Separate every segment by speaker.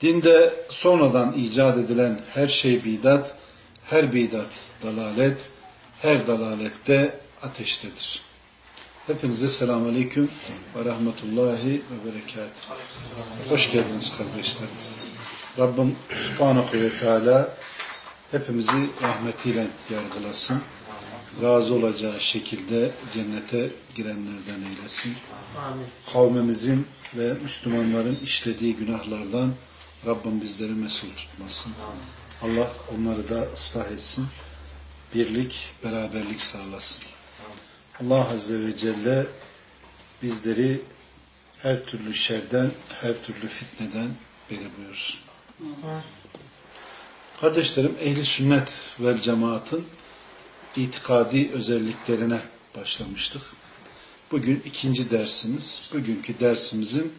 Speaker 1: Dinde sonradan icat edilen her şey bidat, her bidat dalalet, her dalalette ateştedir. Hepinize selamun aleyküm ve rahmetullahi ve berekatuhu. Hoş geldiniz kardeşlerim. Rabbim subhanahu ve teala hepimizi rahmetiyle yargılasın. Razı olacağı şekilde cennete girenlerden eylesin. Kavmimizin ve Müslümanların işlediği günahlardan Rabbim bizleri mesul tutmasın. Allah onları da ıslah etsin. Birlik, beraberlik sağlasın. Allah Azze ve Celle bizleri her türlü şerden, her türlü fitneden beri buyursun. Kardeşlerim, ehli sünnet vel cemaatın itikadi özelliklerine başlamıştık. Bugün ikinci dersimiz. Bugünkü dersimizin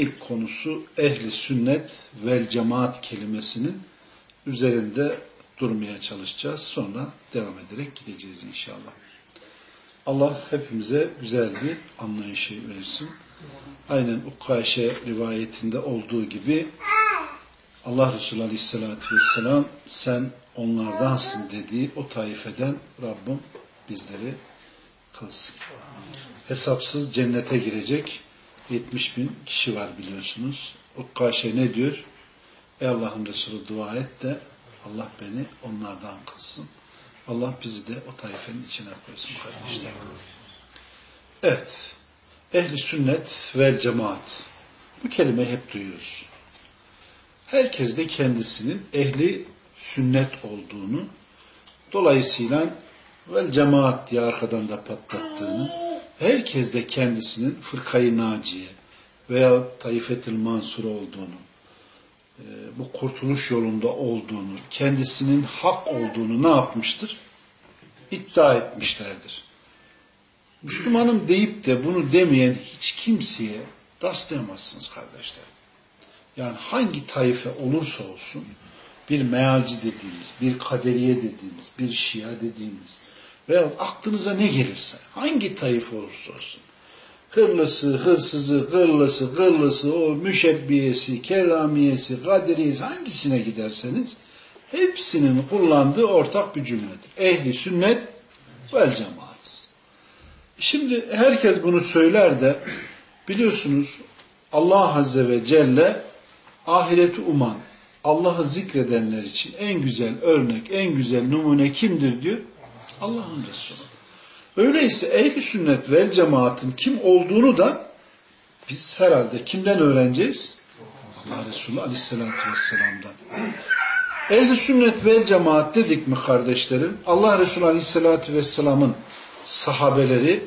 Speaker 1: ilk konusu ehli sünnet vel cemaat kelimesinin üzerinde durmaya çalışacağız. Sonra devam ederek gideceğiz inşallah. Allah hepimize güzel bir anlayışı versin. Aynen Ukkaşe rivayetinde olduğu gibi Allah Resulü Aleyhisselatü Vesselam sen onlardansın dediği o taifeden Rabbim bizleri kılsın. Hesapsız cennete girecek 70 bin kişi var biliyorsunuz. Ukkaşe ne diyor? Ey Allah'ın Resulü dua et de Allah beni onlardan kılsın. Allah bizi de o taifenin içine koysun kardeşler. Evet. Ehli sünnet vel cemaat. Bu kelimeyi hep duyuyoruz. Herkes de kendisinin ehli sünnet olduğunu dolayısıyla vel cemaat diye arkadan da patlattığını herkes de kendisinin fırkayı naciye veya taifetil mansur olduğunu e, bu kurtuluş yolunda olduğunu, kendisinin hak olduğunu ne yapmıştır? İddia etmişlerdir. Müslümanım deyip de bunu demeyen hiç kimseye rastlayamazsınız kardeşler. Yani hangi taife olursa olsun bir mealci dediğimiz, bir kaderiye dediğimiz, bir şia dediğimiz veya aklınıza ne gelirse hangi taife olursa olsun hırlısı, hırsızı, gırlısı, gırlısı, o müşebbiyesi, kerramiyesi, kadiriyesi hangisine giderseniz hepsinin kullandığı ortak bir cümledir. Ehli sünnet vel cemaat. Şimdi herkes bunu söyler de biliyorsunuz Allah Azze ve Celle ahireti uman, Allah'ı zikredenler için en güzel örnek, en güzel numune kimdir diyor? Allah'ın Resulü. Öyleyse ehli sünnet vel cemaatin kim olduğunu da biz herhalde kimden öğreneceğiz? Allah Resulü aleyhissalatü vesselam'dan. Ehli sünnet vel cemaat dedik mi kardeşlerim? Allah Resulü aleyhissalatü vesselamın sahabeleri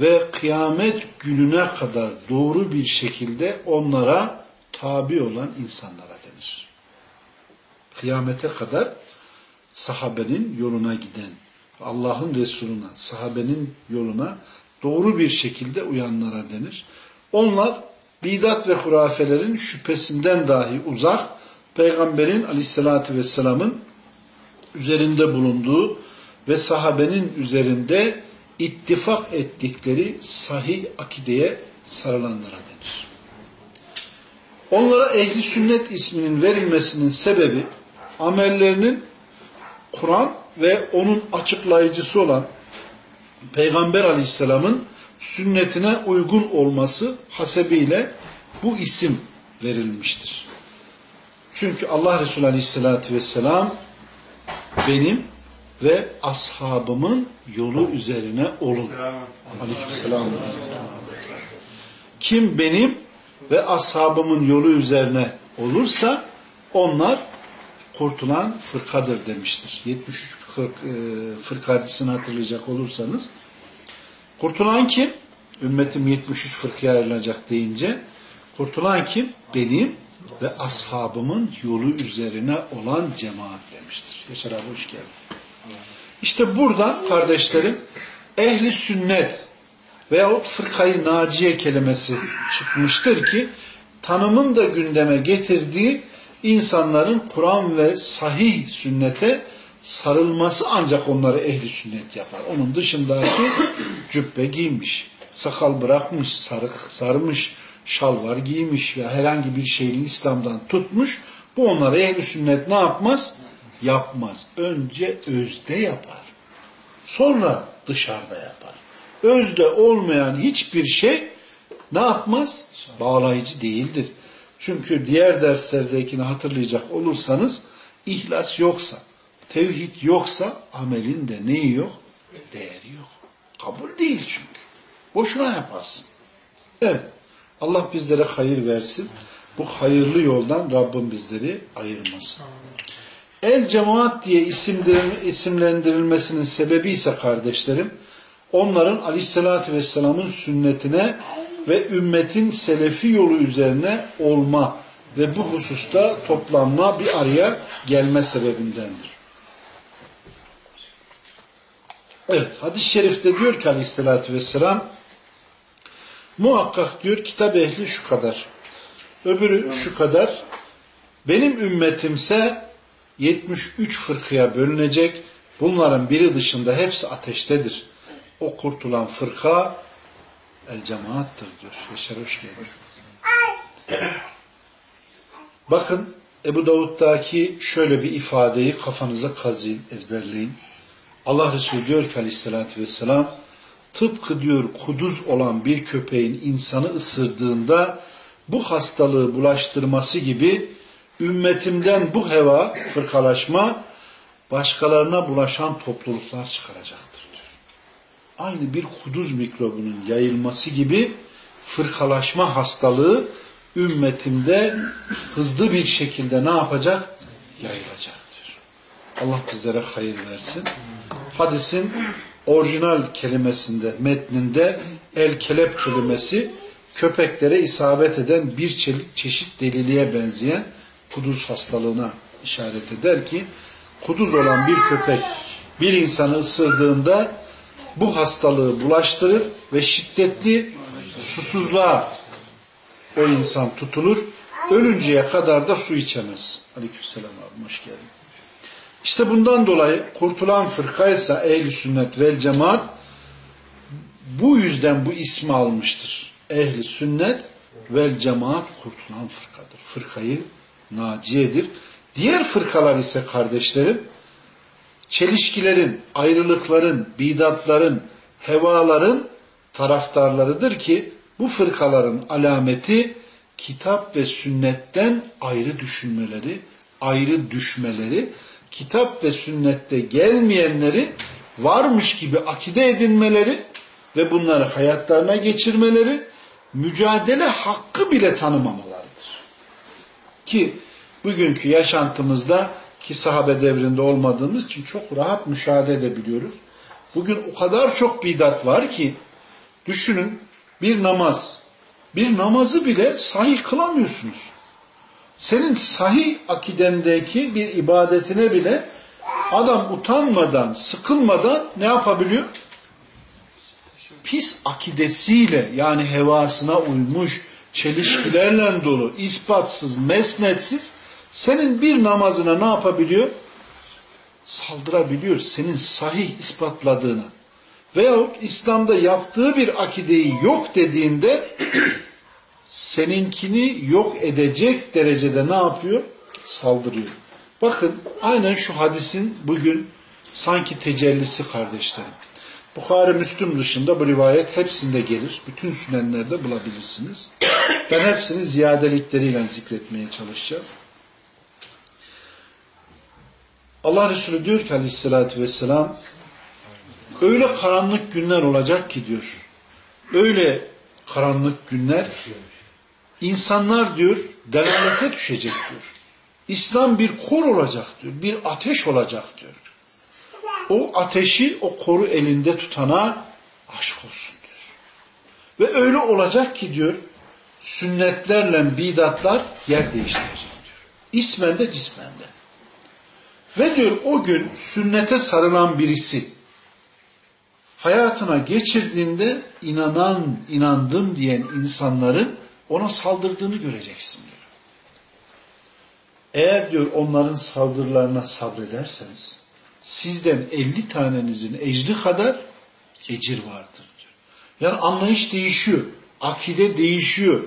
Speaker 1: ve kıyamet gününe kadar doğru bir şekilde onlara tabi olan insanlara denir. Kıyamete kadar sahabenin yoluna giden, Allah'ın Resuluna, sahabenin yoluna doğru bir şekilde uyanlara denir. Onlar bidat ve hurafelerin şüphesinden dahi uzak, Peygamberin aleyhissalatü vesselamın üzerinde bulunduğu ve sahabenin üzerinde ittifak ettikleri sahih akideye sarılanlara denir. Onlara ehli sünnet isminin verilmesinin sebebi amellerinin Kur'an ve onun açıklayıcısı olan Peygamber aleyhisselamın sünnetine uygun olması hasebiyle bu isim verilmiştir. Çünkü Allah Resulü aleyhissalatü vesselam benim ve ashabımın yolu üzerine olun. Aleykümselam. Kim benim ve ashabımın yolu üzerine olursa onlar kurtulan fırkadır demiştir. 73 fırk, e, hatırlayacak olursanız. Kurtulan kim? Ümmetim 73 fırkaya ayrılacak deyince kurtulan kim? Benim ve ashabımın yolu üzerine olan cemaat demiştir. Yaşar abi hoş geldin. İşte buradan kardeşlerim ehli sünnet veyahut fırkayı naciye kelimesi çıkmıştır ki tanımın da gündeme getirdiği insanların Kur'an ve sahih sünnete sarılması ancak onları ehli sünnet yapar. Onun dışındaki cübbe giymiş, sakal bırakmış, sarık sarmış, şalvar giymiş ve herhangi bir şeyin İslam'dan tutmuş. Bu onları ehli sünnet ne yapmaz? Yapmaz. Önce özde yapar. Sonra dışarıda yapar. Özde olmayan hiçbir şey ne yapmaz? Bağlayıcı değildir. Çünkü diğer derslerdekini hatırlayacak olursanız ihlas yoksa, tevhid yoksa amelin de neyi yok? Değeri yok. Kabul değil çünkü. Boşuna yaparsın. Evet. Allah bizlere hayır versin. Bu hayırlı yoldan Rabbim bizleri ayırmasın. El cemaat diye isimlendirilmesinin sebebi ise kardeşlerim, onların aleyhissalatü vesselamın sünnetine ve ümmetin selefi yolu üzerine olma ve bu hususta toplanma bir araya gelme sebebindendir. Evet, hadis-i şerifte diyor ki aleyhissalatü vesselam, muhakkak diyor kitap ehli şu kadar, öbürü şu kadar, benim ümmetimse 73 fırkaya bölünecek, bunların biri dışında hepsi ateştedir. O kurtulan fırka el cemaattır diyor. Yaşar hoş geldin. Bakın Ebu Davud'daki şöyle bir ifadeyi kafanıza kazıyın, ezberleyin. Allah Resulü diyor ki aleyhissalatü vesselam tıpkı diyor kuduz olan bir köpeğin insanı ısırdığında bu hastalığı bulaştırması gibi ümmetimden bu heva, fırkalaşma başkalarına bulaşan topluluklar çıkaracaktır diyor. Aynı bir kuduz mikrobunun yayılması gibi fırkalaşma hastalığı ümmetimde hızlı bir şekilde ne yapacak? Yayılacaktır. Allah bizlere hayır versin. Hadisin orijinal kelimesinde, metninde el kelep kelimesi köpeklere isabet eden bir çeşit deliliğe benzeyen kuduz hastalığına işaret eder ki kuduz olan bir köpek bir insanı ısırdığında bu hastalığı bulaştırır ve şiddetli susuzluğa o insan tutulur. Ölünceye kadar da su içemez. Aleykümselam abi hoş geldin. İşte bundan dolayı kurtulan fırkaysa ehl sünnet vel cemaat bu yüzden bu ismi almıştır. Ehli sünnet vel cemaat kurtulan fırkadır. Fırkayı naciyedir. Diğer fırkalar ise kardeşlerim çelişkilerin, ayrılıkların, bidatların, hevaların taraftarlarıdır ki bu fırkaların alameti kitap ve sünnetten ayrı düşünmeleri, ayrı düşmeleri, kitap ve sünnette gelmeyenleri varmış gibi akide edinmeleri ve bunları hayatlarına geçirmeleri, mücadele hakkı bile tanımamalarıdır. Ki bugünkü yaşantımızda ki sahabe devrinde olmadığımız için çok rahat müşahede edebiliyoruz. Bugün o kadar çok bidat var ki düşünün bir namaz, bir namazı bile sahih kılamıyorsunuz. Senin sahih akidendeki bir ibadetine bile adam utanmadan, sıkılmadan ne yapabiliyor? Pis akidesiyle yani hevasına uymuş, çelişkilerle dolu, ispatsız, mesnetsiz senin bir namazına ne yapabiliyor? Saldırabiliyor. Senin sahih ispatladığını. Veyahut İslam'da yaptığı bir akideyi yok dediğinde seninkini yok edecek derecede ne yapıyor? Saldırıyor. Bakın aynen şu hadisin bugün sanki tecellisi kardeşlerim. Bukhari Müslüm dışında bu rivayet hepsinde gelir. Bütün sünenlerde bulabilirsiniz. Ben hepsini ziyadelikleriyle zikretmeye çalışacağım. Allah Resulü diyor ki aleyhissalatü vesselam öyle karanlık günler olacak ki diyor. Öyle karanlık günler insanlar diyor delalete düşecek diyor. İslam bir kor olacak diyor. Bir ateş olacak diyor. O ateşi o koru elinde tutana aşk olsun diyor. Ve öyle olacak ki diyor sünnetlerle bidatlar yer değiştirecek diyor. İsmen de cismen de. Ve diyor o gün sünnete sarılan birisi hayatına geçirdiğinde inanan, inandım diyen insanların ona saldırdığını göreceksin diyor. Eğer diyor onların saldırılarına sabrederseniz sizden 50 tanenizin ecri kadar ecir vardır diyor. Yani anlayış değişiyor. Akide değişiyor.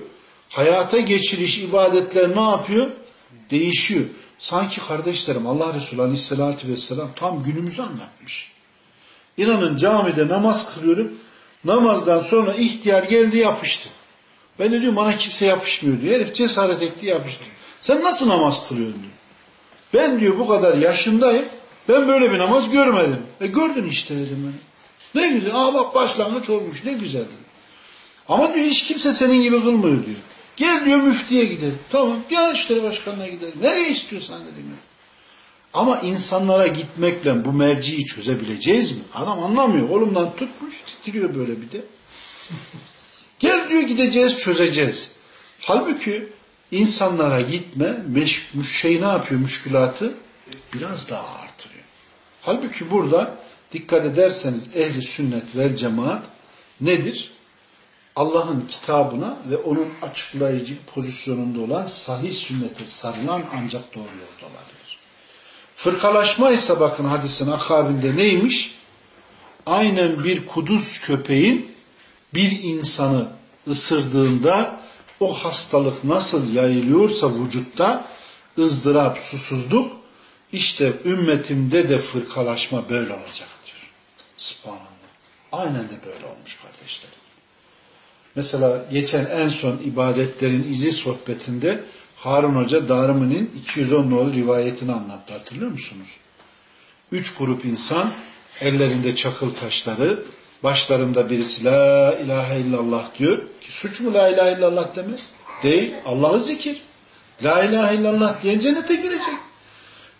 Speaker 1: Hayata geçiriş ibadetler ne yapıyor? Değişiyor. Sanki kardeşlerim Allah Resulü Aleyhisselatü Vesselam tam günümüzü anlatmış. İnanın camide namaz kılıyorum. Namazdan sonra ihtiyar geldi yapıştı. Ben de diyorum bana kimse yapışmıyor diyor. Herif cesaret etti yapıştı. Sen nasıl namaz kılıyorsun diyor. Ben diyor bu kadar yaşındayım. Ben böyle bir namaz görmedim. E gördün işte dedim ben. Ne güzel. Aa bak başlangıç olmuş. Ne güzel. Ama diyor hiç kimse senin gibi kılmıyor diyor. Gel diyor müftiye gidelim. Tamam. Gel işleri başkanına gidelim. Nereye istiyorsan dedim. Ama insanlara gitmekle bu merciyi çözebileceğiz mi? Adam anlamıyor. Kolumdan tutmuş titriyor böyle bir de. Gel diyor gideceğiz çözeceğiz. Halbuki insanlara gitme meş, şey ne yapıyor müşkülatı? Biraz daha artırıyor. Halbuki burada dikkat ederseniz ehli sünnet vel cemaat nedir? Allah'ın kitabına ve onun açıklayıcı pozisyonunda olan sahih sünnete sarılan ancak doğru yoldalardır. Fırkalaşma ise bakın hadisin akabinde neymiş? Aynen bir kuduz köpeğin bir insanı ısırdığında o hastalık nasıl yayılıyorsa vücutta ızdırap, susuzluk işte ümmetimde de fırkalaşma böyle olacak diyor. Subhanallah. Aynen de böyle olmuş kardeşlerim. Mesela geçen en son ibadetlerin izi sohbetinde Harun Hoca Darimi'nin 210 nolu rivayetini anlattı. Hatırlıyor musunuz? Üç grup insan ellerinde çakıl taşları, başlarında birisi la ilahe illallah diyor. Ki suç mu la ilahe illallah demek? Değil. Allah'ı zikir. La ilahe illallah diyen cennete girecek.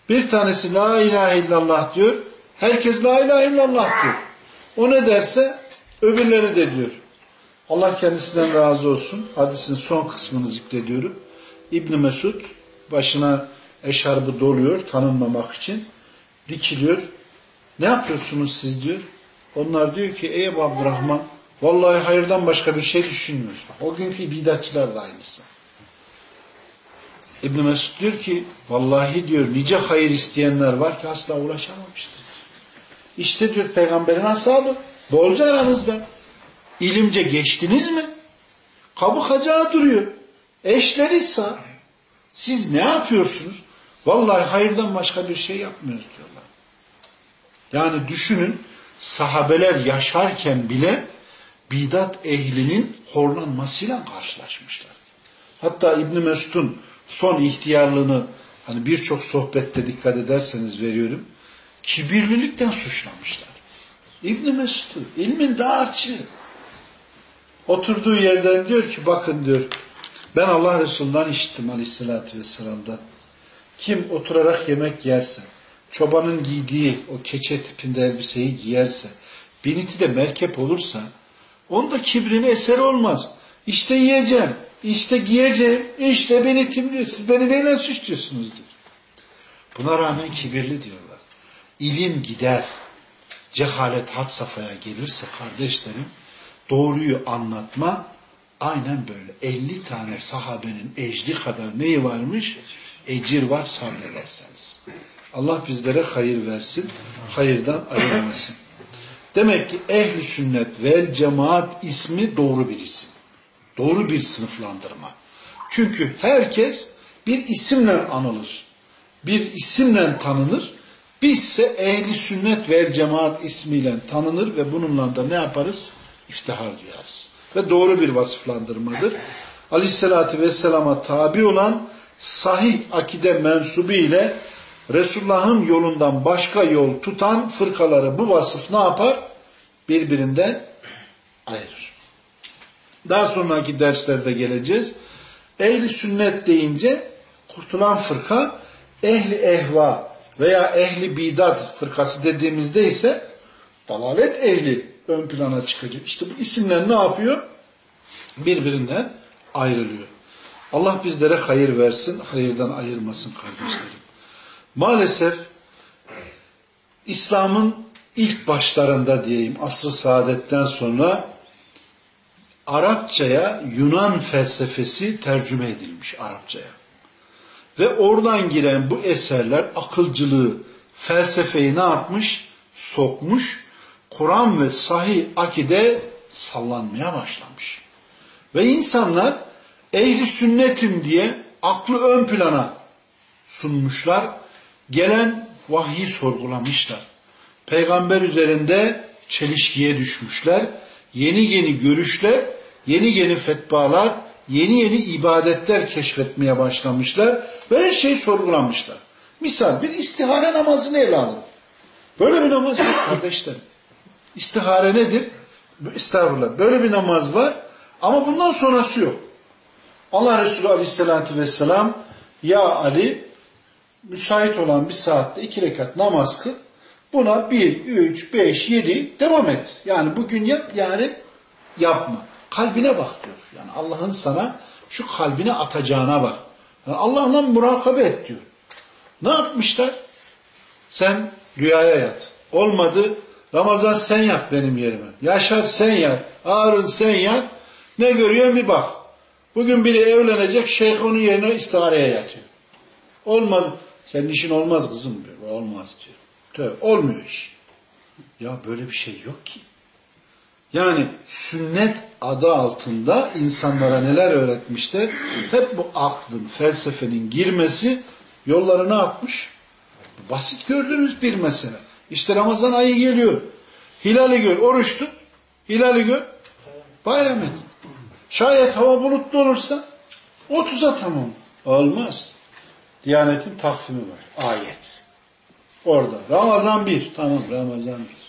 Speaker 1: Bir tanesi la ilahe illallah diyor. Herkes la ilahe illallah diyor. O ne derse öbürleri de diyor. Allah kendisinden razı olsun. Hadisin son kısmını zikrediyorum. İbn Mesud başına eşarbı doluyor tanınmamak için. Dikiliyor. Ne yapıyorsunuz siz diyor. Onlar diyor ki ey Ebu Abdurrahman vallahi hayırdan başka bir şey düşünmüyoruz. O günkü bidatçılar da aynısı. İbn Mesud diyor ki vallahi diyor nice hayır isteyenler var ki asla ulaşamamıştır. İşte diyor peygamberin ashabı bolca aranızda. İlimce geçtiniz mi? Kabuk acağı duruyor. Eşleri sağ. Siz ne yapıyorsunuz? Vallahi hayırdan başka bir şey yapmıyoruz diyorlar. Yani düşünün sahabeler yaşarken bile bidat ehlinin horlanmasıyla karşılaşmışlar. Hatta İbn Mesud'un son ihtiyarlığını hani birçok sohbette dikkat ederseniz veriyorum. Kibirlilikten suçlamışlar. İbn Mesud'u ilmin dağartçı. Oturduğu yerden diyor ki bakın diyor ben Allah Resulü'nden işittim aleyhissalatü vesselam'dan. Kim oturarak yemek yerse, çobanın giydiği o keçe tipinde elbiseyi giyerse, biniti de merkep olursa, onda kibrin eser olmaz. İşte yiyeceğim, işte giyeceğim, işte binitim diyor. Siz beni neyle suçluyorsunuz diyor. Buna rağmen kibirli diyorlar. İlim gider, cehalet had safhaya gelirse kardeşlerim, doğruyu anlatma aynen böyle. 50 tane sahabenin ecri kadar neyi varmış? Ecir var sabrederseniz. Allah bizlere hayır versin, hayırdan ayırmasın. Demek ki ehli sünnet vel cemaat ismi doğru bir isim. Doğru bir sınıflandırma. Çünkü herkes bir isimle anılır. Bir isimle tanınır. Bizse ehli sünnet vel cemaat ismiyle tanınır ve bununla da ne yaparız? İftihar duyarız. Ve doğru bir vasıflandırmadır. Aleyhissalatü vesselama tabi olan sahih akide mensubu ile Resulullah'ın yolundan başka yol tutan fırkaları bu vasıf ne yapar? Birbirinden ayırır. Daha sonraki derslerde geleceğiz. Ehli sünnet deyince kurtulan fırka ehli ehva veya ehli bidat fırkası dediğimizde ise dalalet ehli ön plana çıkacak. İşte bu isimler ne yapıyor? Birbirinden ayrılıyor. Allah bizlere hayır versin, hayırdan ayırmasın kardeşlerim. Maalesef İslam'ın ilk başlarında diyeyim asr-ı saadetten sonra Arapçaya Yunan felsefesi tercüme edilmiş Arapçaya. Ve oradan giren bu eserler akılcılığı, felsefeyi ne yapmış? Sokmuş. Kur'an ve sahih akide sallanmaya başlamış. Ve insanlar ehli sünnetim diye aklı ön plana sunmuşlar. Gelen vahyi sorgulamışlar. Peygamber üzerinde çelişkiye düşmüşler. Yeni yeni görüşler, yeni yeni fetvalar, yeni yeni ibadetler keşfetmeye başlamışlar ve her şeyi sorgulamışlar. Misal bir istihare namazını ele alın. Böyle bir namaz yok kardeşlerim. İstihare nedir? Estağfurullah. Böyle bir namaz var ama bundan sonrası yok. Allah Resulü Aleyhisselatü Vesselam ya Ali müsait olan bir saatte iki rekat namaz kıl. Buna bir, üç, beş, yedi devam et. Yani bugün yap, yani yapma. Kalbine bak diyor. Yani Allah'ın sana şu kalbine atacağına bak. Yani Allah'la murakabe et diyor. Ne yapmışlar? Sen rüyaya yat. Olmadı. Ramazan sen yat benim yerime. Yaşar sen yat. Harun sen yat. Ne görüyor bir bak. Bugün biri evlenecek şeyh onun yerine istihareye yatıyor. Olmadı. Senin işin olmaz kızım diyor. Olmaz diyor. Tövbe, olmuyor iş. Ya böyle bir şey yok ki. Yani sünnet adı altında insanlara neler öğretmişler? Hep bu aklın, felsefenin girmesi yolları ne yapmış? Basit gördüğünüz bir mesele. İşte Ramazan ayı geliyor. Hilali gör, oruç tut. Hilali gör, bayram et. Şayet hava bulutlu olursa 30'a tamam. Olmaz. Diyanetin takvimi var. Ayet. Orada. Ramazan bir. Tamam Ramazan bir.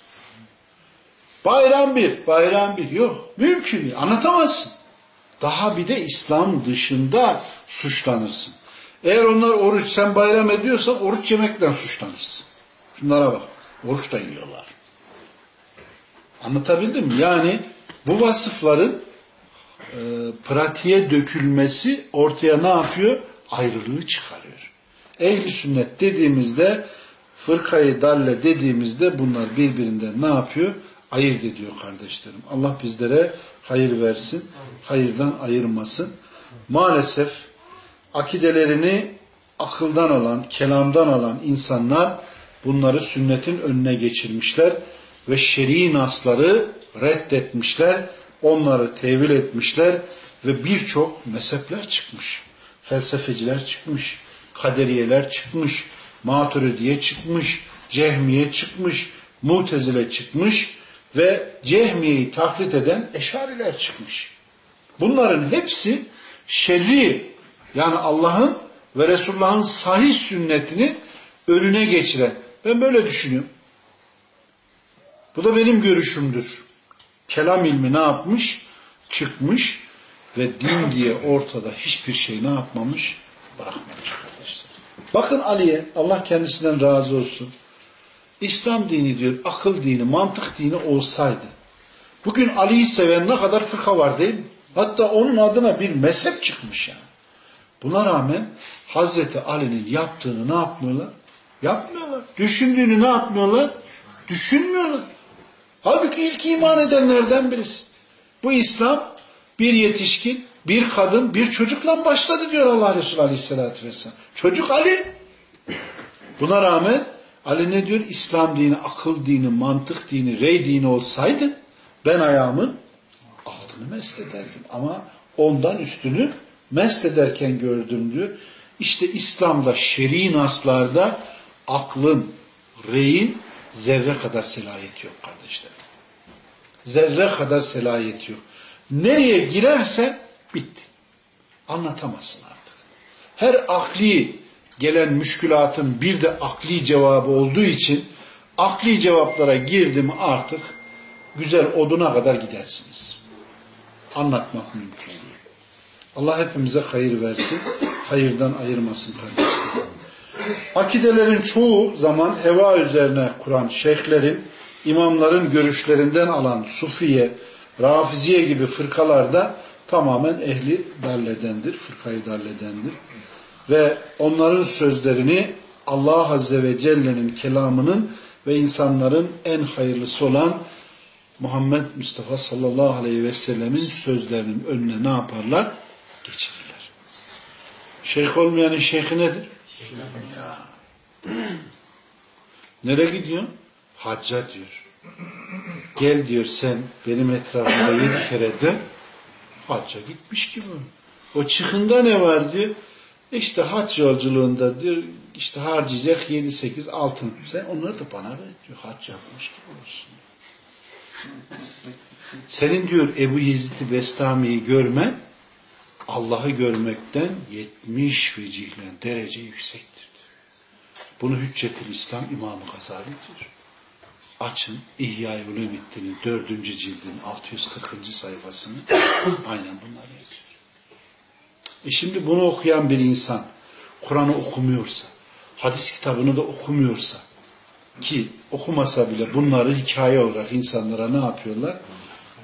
Speaker 1: Bayram bir. Bayram bir. Yok. Mümkün değil. Anlatamazsın. Daha bir de İslam dışında suçlanırsın. Eğer onlar oruç sen bayram ediyorsan oruç yemekten suçlanırsın. Şunlara bak. Oruç da yiyorlar. Anlatabildim mi? Yani bu vasıfların e, pratiğe dökülmesi ortaya ne yapıyor? Ayrılığı çıkarıyor. Ehli sünnet dediğimizde fırkayı dalle dediğimizde bunlar birbirinden ne yapıyor? Ayırt ediyor kardeşlerim. Allah bizlere hayır versin. Hayırdan ayırmasın. Maalesef akidelerini akıldan alan, kelamdan alan insanlar bunları sünnetin önüne geçirmişler ve şer'i nasları reddetmişler, onları tevil etmişler ve birçok mezhepler çıkmış. Felsefeciler çıkmış, kaderiyeler çıkmış, maturidiye çıkmış, cehmiye çıkmış, mutezile çıkmış ve cehmiyeyi taklit eden eşariler çıkmış. Bunların hepsi şer'i yani Allah'ın ve Resulullah'ın sahih sünnetini önüne geçiren. Ben böyle düşünüyorum. Bu da benim görüşümdür. Kelam ilmi ne yapmış? Çıkmış ve din diye ortada hiçbir şey ne yapmamış? Bırakmamış kardeşler. Bakın Ali'ye Allah kendisinden razı olsun. İslam dini diyor akıl dini, mantık dini olsaydı. Bugün Ali'yi seven ne kadar fırka var değil mi? Hatta onun adına bir mezhep çıkmış yani. Buna rağmen Hazreti Ali'nin yaptığını ne yapmıyorlar? Yapmıyorlar. Düşündüğünü ne yapmıyorlar? Düşünmüyorlar. Halbuki ilk iman edenlerden birisi. Bu İslam bir yetişkin, bir kadın, bir çocukla başladı diyor Allah Resulü Aleyhisselatü Vesselam. Çocuk Ali. Buna rağmen Ali ne diyor? İslam dini, akıl dini, mantık dini, rey dini olsaydı ben ayağımın altını meslederdim. Ama ondan üstünü meslederken gördüm diyor. İşte İslam'da şer'i naslarda aklın, reyin zerre kadar selayeti yok kardeşlerim. Zerre kadar selayeti yok. Nereye girerse bitti. Anlatamazsın artık. Her akli gelen müşkülatın bir de akli cevabı olduğu için akli cevaplara girdim artık güzel oduna kadar gidersiniz. Anlatmak mümkün değil. Allah hepimize hayır versin. Hayırdan ayırmasın kardeşlerim. Akidelerin çoğu zaman heva üzerine kuran şeyhlerin, imamların görüşlerinden alan Sufiye, Rafiziye gibi fırkalarda tamamen ehli dalledendir, fırkayı dalledendir. Ve onların sözlerini Allah Azze ve Celle'nin kelamının ve insanların en hayırlısı olan Muhammed Mustafa sallallahu aleyhi ve sellemin sözlerinin önüne ne yaparlar? Geçirirler. Şeyh olmayanın şeyhi nedir? Nereye gidiyorsun? Hacca diyor. Gel diyor sen benim etrafımda yedi kere dön. Hacca gitmiş gibi. O çıkında ne var diyor. İşte hac yolculuğunda diyor işte harcayacak 7-8 altın. Sen onları da bana ver diyor. Hac yapmış gibi olsun. Senin diyor Ebu Yezid-i Bestami'yi görmen Allah'ı görmekten 70 vecihle derece yüksektir. Bunu Hüccetül İslam İmam-ı Gazali diyor. Açın İhya-i Ulumuddin'in dördüncü cildin 640. sayfasını aynen bunlar yazıyor. E şimdi bunu okuyan bir insan Kur'an'ı okumuyorsa, hadis kitabını da okumuyorsa ki okumasa bile bunları hikaye olarak insanlara ne yapıyorlar?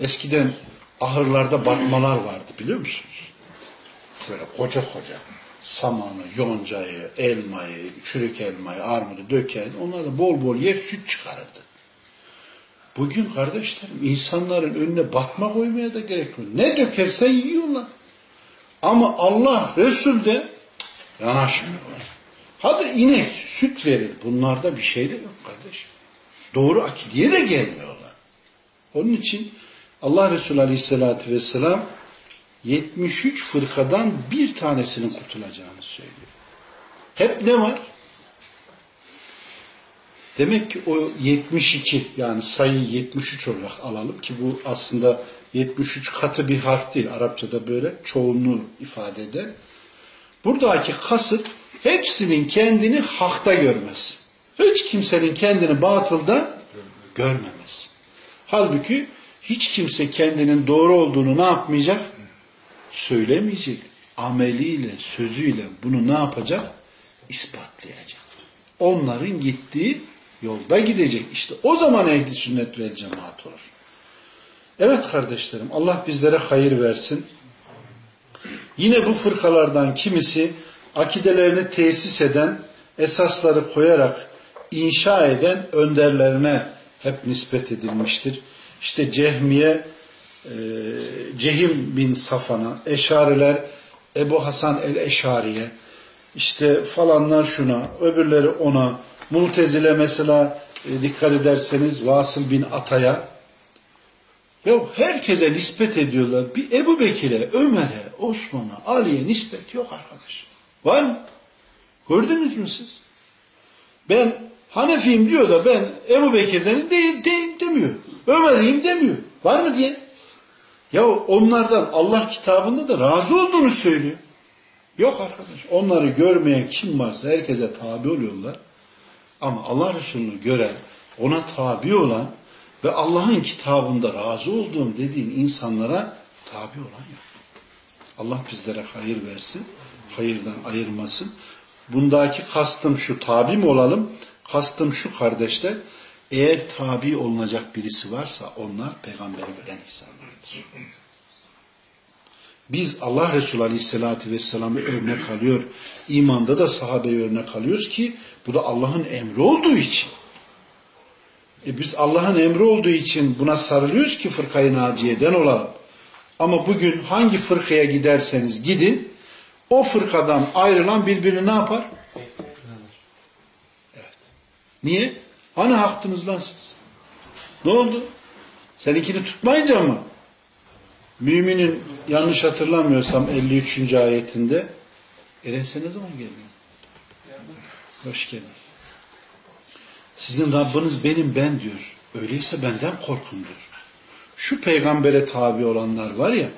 Speaker 1: Eskiden ahırlarda batmalar vardı biliyor musunuz? Böyle koca koca samanı, yoncayı, elmayı, çürük elmayı, armudu döken onlara bol bol yer süt çıkarırdı. Bugün kardeşlerim insanların önüne batma koymaya da gerek yok. Ne dökersen yiyorlar. Ama Allah Resul de yanaşmıyorlar. Hadi inek süt verir. Bunlarda bir şey de yok kardeş. Doğru akideye de gelmiyorlar. Onun için Allah Resulü Aleyhisselatü Vesselam 73 fırkadan bir tanesinin kurtulacağını söylüyor. Hep ne var? Demek ki o 72 yani sayı 73 olarak alalım ki bu aslında 73 katı bir harf değil. Arapçada böyle çoğunluğu ifade eder. Buradaki kasıt hepsinin kendini hakta görmesi. Hiç kimsenin kendini batılda görmemesi. Halbuki hiç kimse kendinin doğru olduğunu ne yapmayacak? Söylemeyecek. Ameliyle, sözüyle bunu ne yapacak? İspatlayacak. Onların gittiği yolda gidecek. İşte o zaman ehli sünnet ve cemaat olur. Evet kardeşlerim Allah bizlere hayır versin. Yine bu fırkalardan kimisi akidelerini tesis eden, esasları koyarak inşa eden önderlerine hep nispet edilmiştir. İşte Cehmiye, e, Cehim bin Safan'a, Eşariler Ebu Hasan el-Eşari'ye, işte falanlar şuna, öbürleri ona, Mutezile mesela e, dikkat ederseniz Vasıl bin Atay'a ya herkese nispet ediyorlar. Bir Ebu Bekir'e, Ömer'e, Osman'a, Ali'ye nispet yok arkadaş. Var mı? Gördünüz mü siz? Ben Hanefiyim diyor da ben Ebu Bekir'den değil, değil demiyor. Ömer'iyim demiyor. Var mı diye. Ya onlardan Allah kitabında da razı olduğunu söylüyor. Yok arkadaş. Onları görmeyen kim varsa herkese tabi oluyorlar. Ama Allah Resulü'nü gören, ona tabi olan ve Allah'ın kitabında razı olduğum dediğin insanlara tabi olan yok. Allah bizlere hayır versin, hayırdan ayırmasın. Bundaki kastım şu, tabi mi olalım? Kastım şu kardeşler, eğer tabi olunacak birisi varsa onlar peygamberi gören Biz Allah Resulü Aleyhisselatü Vesselam'ı örnek alıyor. İmanda da sahabeyi örnek alıyoruz ki bu da Allah'ın emri olduğu için. E biz Allah'ın emri olduğu için buna sarılıyoruz ki fırkayı naciyeden olalım. Ama bugün hangi fırkaya giderseniz gidin o fırkadan ayrılan birbirini ne yapar? Evet. Niye? Hani haktınız lan siz? Ne oldu? Seninkini tutmayınca mı? Müminin yanlış hatırlamıyorsam 53. ayetinde Eren ne zaman geldin? Hoş geldin. Sizin Rabbiniz benim ben diyor. Öyleyse benden korkun diyor. Şu peygambere tabi olanlar var ya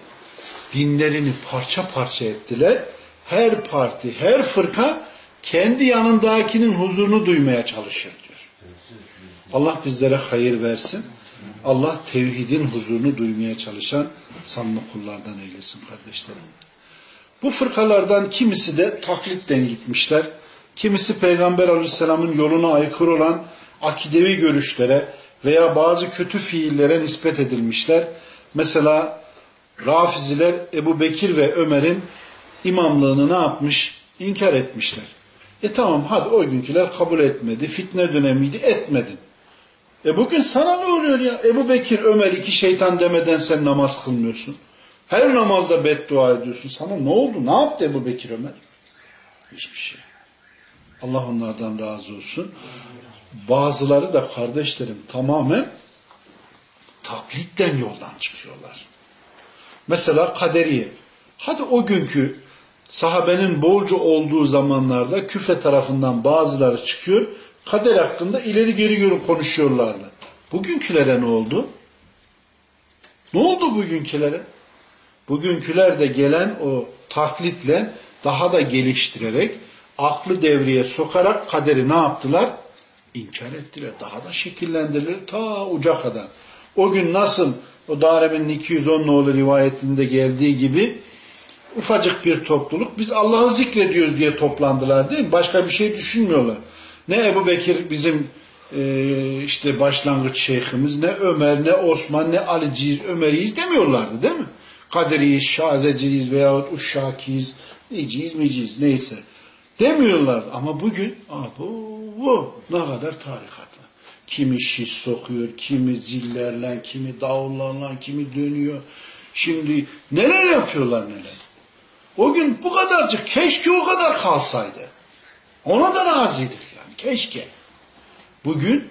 Speaker 1: dinlerini parça parça ettiler. Her parti, her fırka kendi yanındakinin huzurunu duymaya çalışır diyor. Allah bizlere hayır versin. Allah tevhidin huzurunu duymaya çalışan samimi kullardan eylesin kardeşlerim. Bu fırkalardan kimisi de taklitten gitmişler. Kimisi Peygamber aleyhisselamın yoluna aykırı olan akidevi görüşlere veya bazı kötü fiillere nispet edilmişler. Mesela Rafiziler Ebu Bekir ve Ömer'in imamlığını ne yapmış? İnkar etmişler. E tamam hadi o günküler kabul etmedi. Fitne dönemiydi etmedin. E bugün sana ne oluyor ya? Ebu Bekir, Ömer iki şeytan demeden sen namaz kılmıyorsun. Her namazda beddua ediyorsun. Sana ne oldu? Ne yaptı Ebu Bekir, Ömer? Hiçbir şey. Allah onlardan razı olsun. Bazıları da kardeşlerim tamamen taklitten yoldan çıkıyorlar. Mesela kaderiye. Hadi o günkü sahabenin bolca olduğu zamanlarda küfe tarafından bazıları çıkıyor. Kader hakkında ileri geri geri konuşuyorlardı. Bugünkülere ne oldu? Ne oldu bugünkülere? Bugünküler de gelen o taklitle daha da geliştirerek aklı devreye sokarak kaderi ne yaptılar? İnkar ettiler. Daha da şekillendirdiler ta uca kadar. O gün nasıl o Daremin 210 nolu rivayetinde geldiği gibi ufacık bir topluluk biz Allah'ı zikrediyoruz diye toplandılar değil mi? Başka bir şey düşünmüyorlar. Ne Ebu Bekir bizim e, işte başlangıç şeyhimiz, ne Ömer, ne Osman, ne Aliciyiz, Ömeriyiz demiyorlardı değil mi? Kaderiyiz, Şazeciyiz veyahut Uşşakiyiz, neciyiz, meciyiz neyse. Demiyorlar ama bugün bu, ne kadar tarikat. Kimi şiş sokuyor, kimi zillerle, kimi davullarla, kimi dönüyor. Şimdi neler yapıyorlar neler. O gün bu kadarcık keşke o kadar kalsaydı. Ona da razıydık keşke. Bugün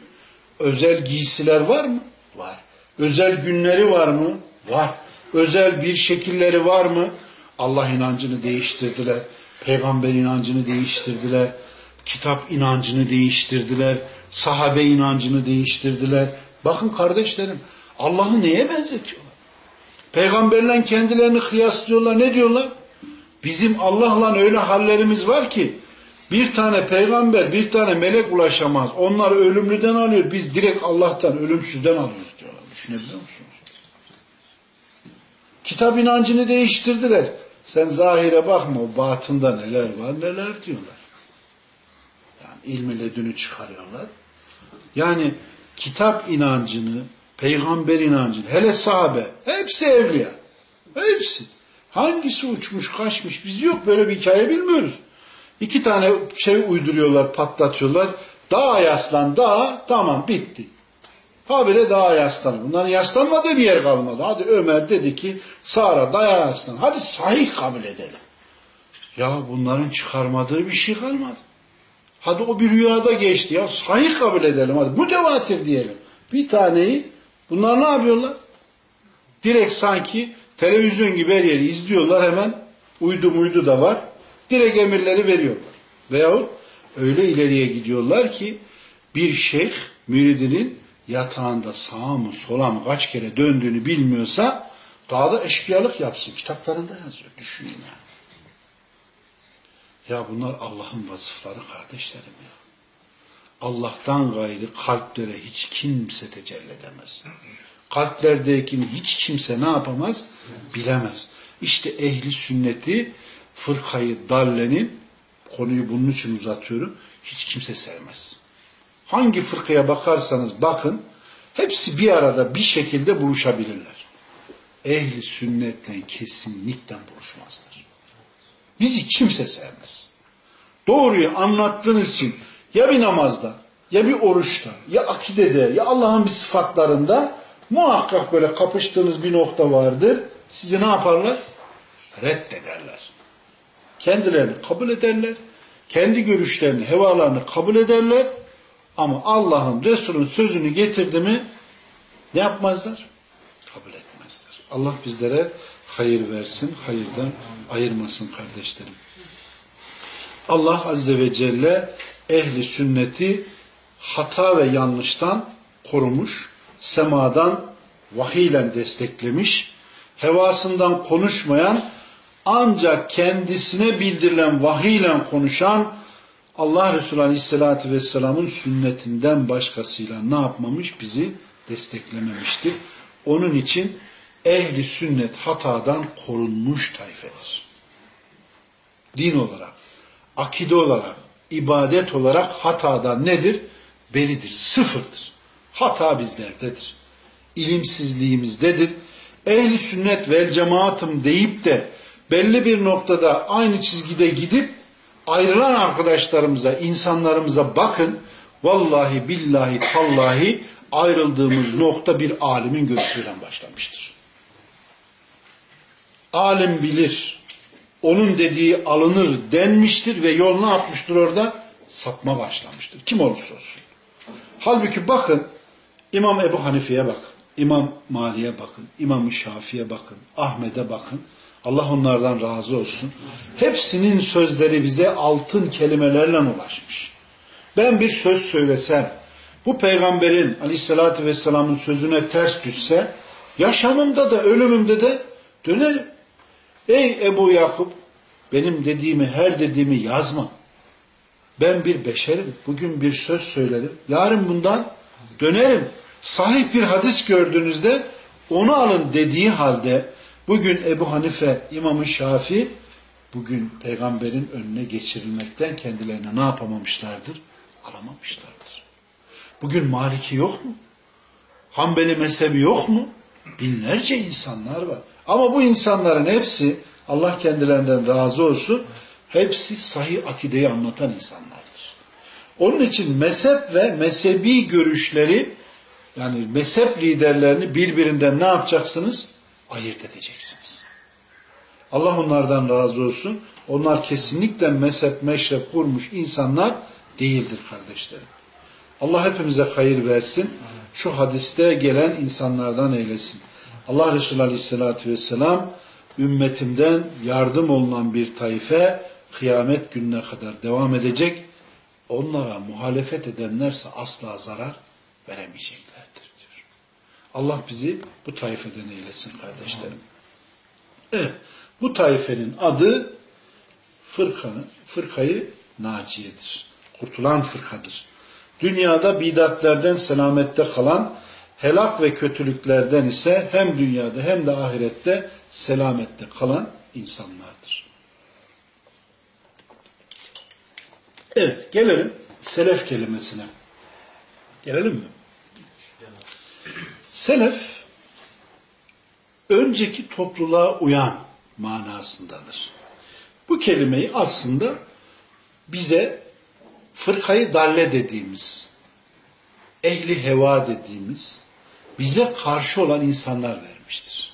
Speaker 1: özel giysiler var mı? Var. Özel günleri var mı? Var. Özel bir şekilleri var mı? Allah inancını değiştirdiler. Peygamber inancını değiştirdiler. Kitap inancını değiştirdiler. Sahabe inancını değiştirdiler. Bakın kardeşlerim Allah'ı neye benzetiyorlar? Peygamberle kendilerini kıyaslıyorlar. Ne diyorlar? Bizim Allah'la öyle hallerimiz var ki bir tane peygamber, bir tane melek ulaşamaz. Onlar ölümlüden alıyor. Biz direkt Allah'tan, ölümsüzden alıyoruz diyorlar. Düşünebiliyor musunuz? Kitap inancını değiştirdiler. Sen zahire bakma o batında neler var neler diyorlar. Yani ilmi ledünü çıkarıyorlar. Yani kitap inancını, peygamber inancını, hele sahabe, hepsi evliya. Hepsi. Hangisi uçmuş kaçmış biz yok böyle bir hikaye bilmiyoruz. İki tane şey uyduruyorlar patlatıyorlar. Dağa yaslan dağa tamam bitti. Habire dağa yaslan. Bunların yaslanmadığı bir yer kalmadı. Hadi Ömer dedi ki Sara dağa yaslan. Hadi sahih kabul edelim. Ya bunların çıkarmadığı bir şey kalmadı. Hadi o bir rüyada geçti ya sahih kabul edelim. Hadi mütevatir diyelim. Bir taneyi bunlar ne yapıyorlar? Direkt sanki televizyon gibi her yeri izliyorlar hemen. Uydu muydu da var. Direkt emirleri veriyorlar. Veyahut öyle ileriye gidiyorlar ki bir şeyh müridinin yatağında sağa mı sola mı kaç kere döndüğünü bilmiyorsa daha da eşkıyalık yapsın. Kitaplarında yazıyor. Düşünün yani. Ya bunlar Allah'ın vasıfları kardeşlerim ya. Allah'tan gayrı kalplere hiç kimse tecelli edemez. Kalplerdekini hiç kimse ne yapamaz? Bilemez. İşte ehli sünneti fırkayı dallenin konuyu bunun için uzatıyorum. Hiç kimse sevmez. Hangi fırkaya bakarsanız bakın hepsi bir arada bir şekilde buluşabilirler. Ehli sünnetten kesinlikle buluşmazlar. Bizi kimse sevmez. Doğruyu anlattığınız için ya bir namazda, ya bir oruçta, ya akidede, ya Allah'ın bir sıfatlarında muhakkak böyle kapıştığınız bir nokta vardır. Sizi ne yaparlar? Reddederler. Kendilerini kabul ederler. Kendi görüşlerini, hevalarını kabul ederler. Ama Allah'ın, Resul'ün sözünü getirdi mi ne yapmazlar? Kabul etmezler. Allah bizlere hayır versin, hayırdan ayırmasın kardeşlerim. Allah Azze ve Celle ehli sünneti hata ve yanlıştan korumuş, semadan vahiyle desteklemiş, hevasından konuşmayan ancak kendisine bildirilen vahiyle konuşan Allah Resulü Aleyhisselatü Vesselam'ın sünnetinden başkasıyla ne yapmamış? Bizi desteklememiştir. Onun için ehli sünnet hatadan korunmuş tayfedir. Din olarak, akide olarak, ibadet olarak hatadan nedir? Beridir, sıfırdır. Hata bizlerdedir. İlimsizliğimizdedir. ehli sünnet vel cemaatım deyip de belli bir noktada aynı çizgide gidip ayrılan arkadaşlarımıza, insanlarımıza bakın. Vallahi billahi tallahi ayrıldığımız nokta bir alimin görüşüyle başlamıştır. Alim bilir. Onun dediği alınır denmiştir ve yol ne yapmıştır orada? Sapma başlamıştır. Kim olursa olsun. Halbuki bakın İmam Ebu Hanife'ye bakın. İmam Mali'ye bakın. İmam Şafi'ye bakın. Ahmet'e bakın. Allah onlardan razı olsun. Hepsinin sözleri bize altın kelimelerle ulaşmış. Ben bir söz söylesem, bu peygamberin aleyhissalatü vesselamın sözüne ters düşse, yaşamımda da ölümümde de dönerim. Ey Ebu Yakup, benim dediğimi, her dediğimi yazma. Ben bir beşerim. Bugün bir söz söylerim. Yarın bundan dönerim. Sahih bir hadis gördüğünüzde onu alın dediği halde bugün Ebu Hanife, İmam-ı Şafi bugün peygamberin önüne geçirilmekten kendilerine ne yapamamışlardır? Alamamışlardır. Bugün Maliki yok mu? Hanbeli mezhebi yok mu? Binlerce insanlar var. Ama bu insanların hepsi Allah kendilerinden razı olsun hepsi sahih akideyi anlatan insanlardır. Onun için mezhep ve mezhebi görüşleri yani mezhep liderlerini birbirinden ne yapacaksınız? Ayırt edeceksiniz. Allah onlardan razı olsun. Onlar kesinlikle mezhep meşrep kurmuş insanlar değildir kardeşlerim. Allah hepimize hayır versin. Şu hadiste gelen insanlardan eylesin. Allah Resulü Aleyhisselatü Vesselam ümmetimden yardım olunan bir taife kıyamet gününe kadar devam edecek. Onlara muhalefet edenlerse asla zarar veremeyeceklerdir diyor. Allah bizi bu taifeden eylesin kardeşlerim. Evet, bu taifenin adı fırka, fırkayı naciyedir. Kurtulan fırkadır. Dünyada bidatlerden selamette kalan, helak ve kötülüklerden ise hem dünyada hem de ahirette selamette kalan insanlardır. Evet, gelelim selef kelimesine. Gelelim mi? Selef, önceki topluluğa uyan manasındadır. Bu kelimeyi aslında bize fırkayı dalle dediğimiz, ehli heva dediğimiz, bize karşı olan insanlar vermiştir.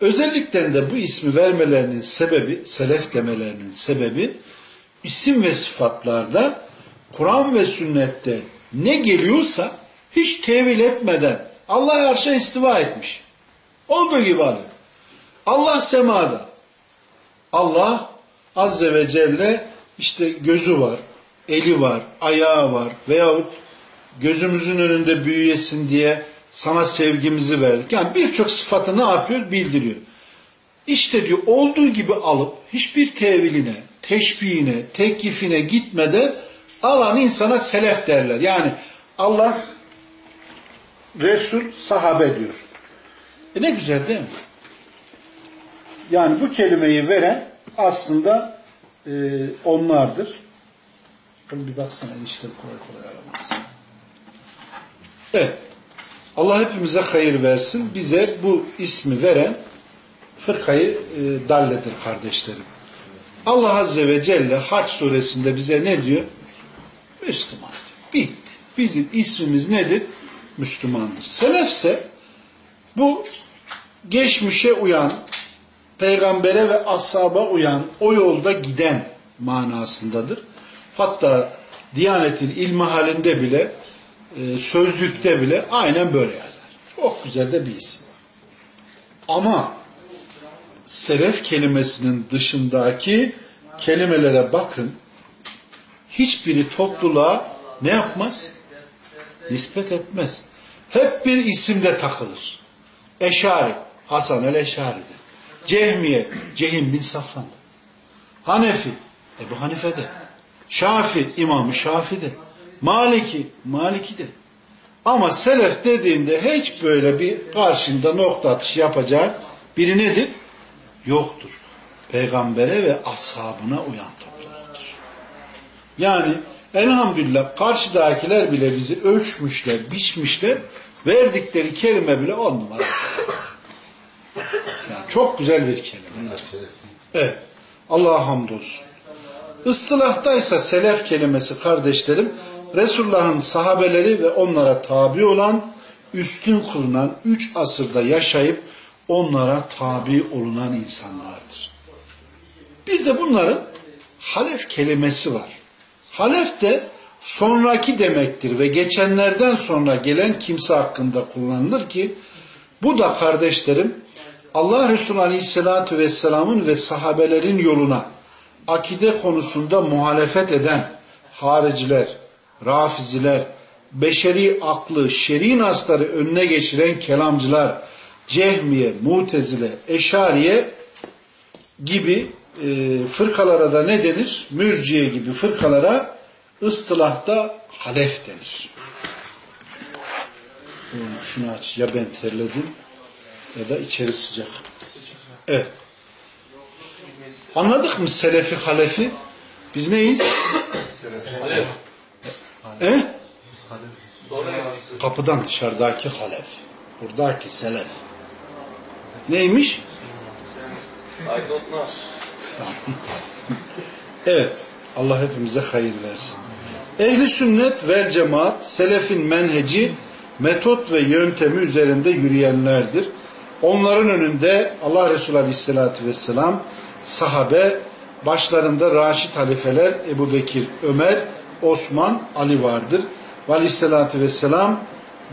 Speaker 1: Özellikle de bu ismi vermelerinin sebebi, selef demelerinin sebebi, isim ve sıfatlarda Kur'an ve sünnette ne geliyorsa hiç tevil etmeden Allah arşa istiva etmiş. Olduğu gibi alır. Allah semada. Allah azze ve celle işte gözü var, eli var, ayağı var veyahut gözümüzün önünde büyüyesin diye sana sevgimizi verdik. Yani birçok sıfatı ne yapıyor? Bildiriyor. İşte diyor olduğu gibi alıp hiçbir teviline, teşbihine, teklifine gitmeden alan insana selef derler. Yani Allah Resul sahabe diyor. E ne güzel değil mi? Yani bu kelimeyi veren aslında e, onlardır. Bunu bir baksana enişte kolay kolay aramaz. Evet. Allah hepimize hayır versin. Bize bu ismi veren fırkayı e, dalledir kardeşlerim. Allah Azze ve Celle Haç suresinde bize ne diyor? Müslüman. Bitti. Bizim ismimiz nedir? Müslümandır. Selefse bu geçmişe uyan, peygambere ve ashaba uyan, o yolda giden manasındadır. Hatta Diyanet'in ilmi halinde bile, e, sözlükte bile aynen böyle yazar. Çok güzel de bir isim. Ama selef kelimesinin dışındaki kelimelere bakın. Hiçbiri topluluğa ne yapmaz? Nispet etmez. Hep bir isimde takılır. Eşari, Hasan el Eşari'de. Cehmiye, Cehim bin Safvan. Hanefi, Ebu Hanife'de. Şafi, İmam-ı Şafi'de. Maliki, Maliki'de. Ama selef dediğinde hiç böyle bir karşında nokta atışı yapacak biri nedir? Yoktur. Peygambere ve ashabına uyan topluluktur. Yani elhamdülillah karşıdakiler bile bizi ölçmüşler, biçmişler. Verdikleri kelime bile on numara. Çok güzel bir kelime. Evet. Allah'a hamdolsun. Istilahtaysa selef kelimesi kardeşlerim Resulullah'ın sahabeleri ve onlara tabi olan üstün kılınan üç asırda yaşayıp onlara tabi olunan insanlardır. Bir de bunların halef kelimesi var. Halef de sonraki demektir ve geçenlerden sonra gelen kimse hakkında kullanılır ki bu da kardeşlerim Allah Resulü Aleyhisselatü Vesselam'ın ve sahabelerin yoluna akide konusunda muhalefet eden hariciler, rafiziler, beşeri aklı, şer'i nasları önüne geçiren kelamcılar, cehmiye, mutezile, eşariye gibi e, fırkalara da ne denir? Mürciye gibi fırkalara ıstılahta halef denir. Şunu aç. Ya ben terledim ya da içeri sıcak. Evet. Anladık mı selefi halefi? Biz neyiz? Halef. E? Kapıdan dışarıdaki halef. Buradaki selef. Neymiş? evet. Allah hepimize hayır versin. Ehli sünnet vel cemaat selefin menheci, metot ve yöntemi üzerinde yürüyenlerdir. Onların önünde Allah Resulü Aleyhisselatü Vesselam sahabe, başlarında Raşid halifeler Ebu Bekir, Ömer, Osman, Ali vardır. Ve Aleyhisselatü Vesselam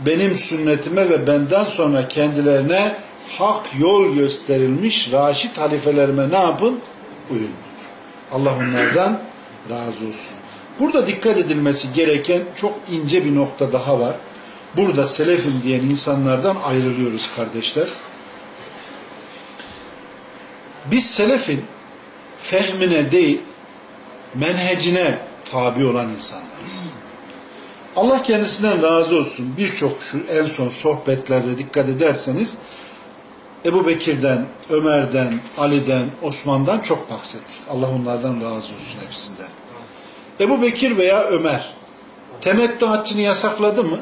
Speaker 1: benim sünnetime ve benden sonra kendilerine hak yol gösterilmiş Raşid halifelerime ne yapın? Uyun. Allah onlardan razı olsun. Burada dikkat edilmesi gereken çok ince bir nokta daha var. Burada selefim diyen insanlardan ayrılıyoruz kardeşler. Biz selefin fehmine değil, menhecine tabi olan insanlarız. Allah kendisinden razı olsun. Birçok şu en son sohbetlerde dikkat ederseniz Ebu Bekir'den, Ömer'den, Ali'den, Osman'dan çok bahsettik. Allah onlardan razı olsun hepsinden. Ebu Bekir veya Ömer temettü haccını yasakladı mı?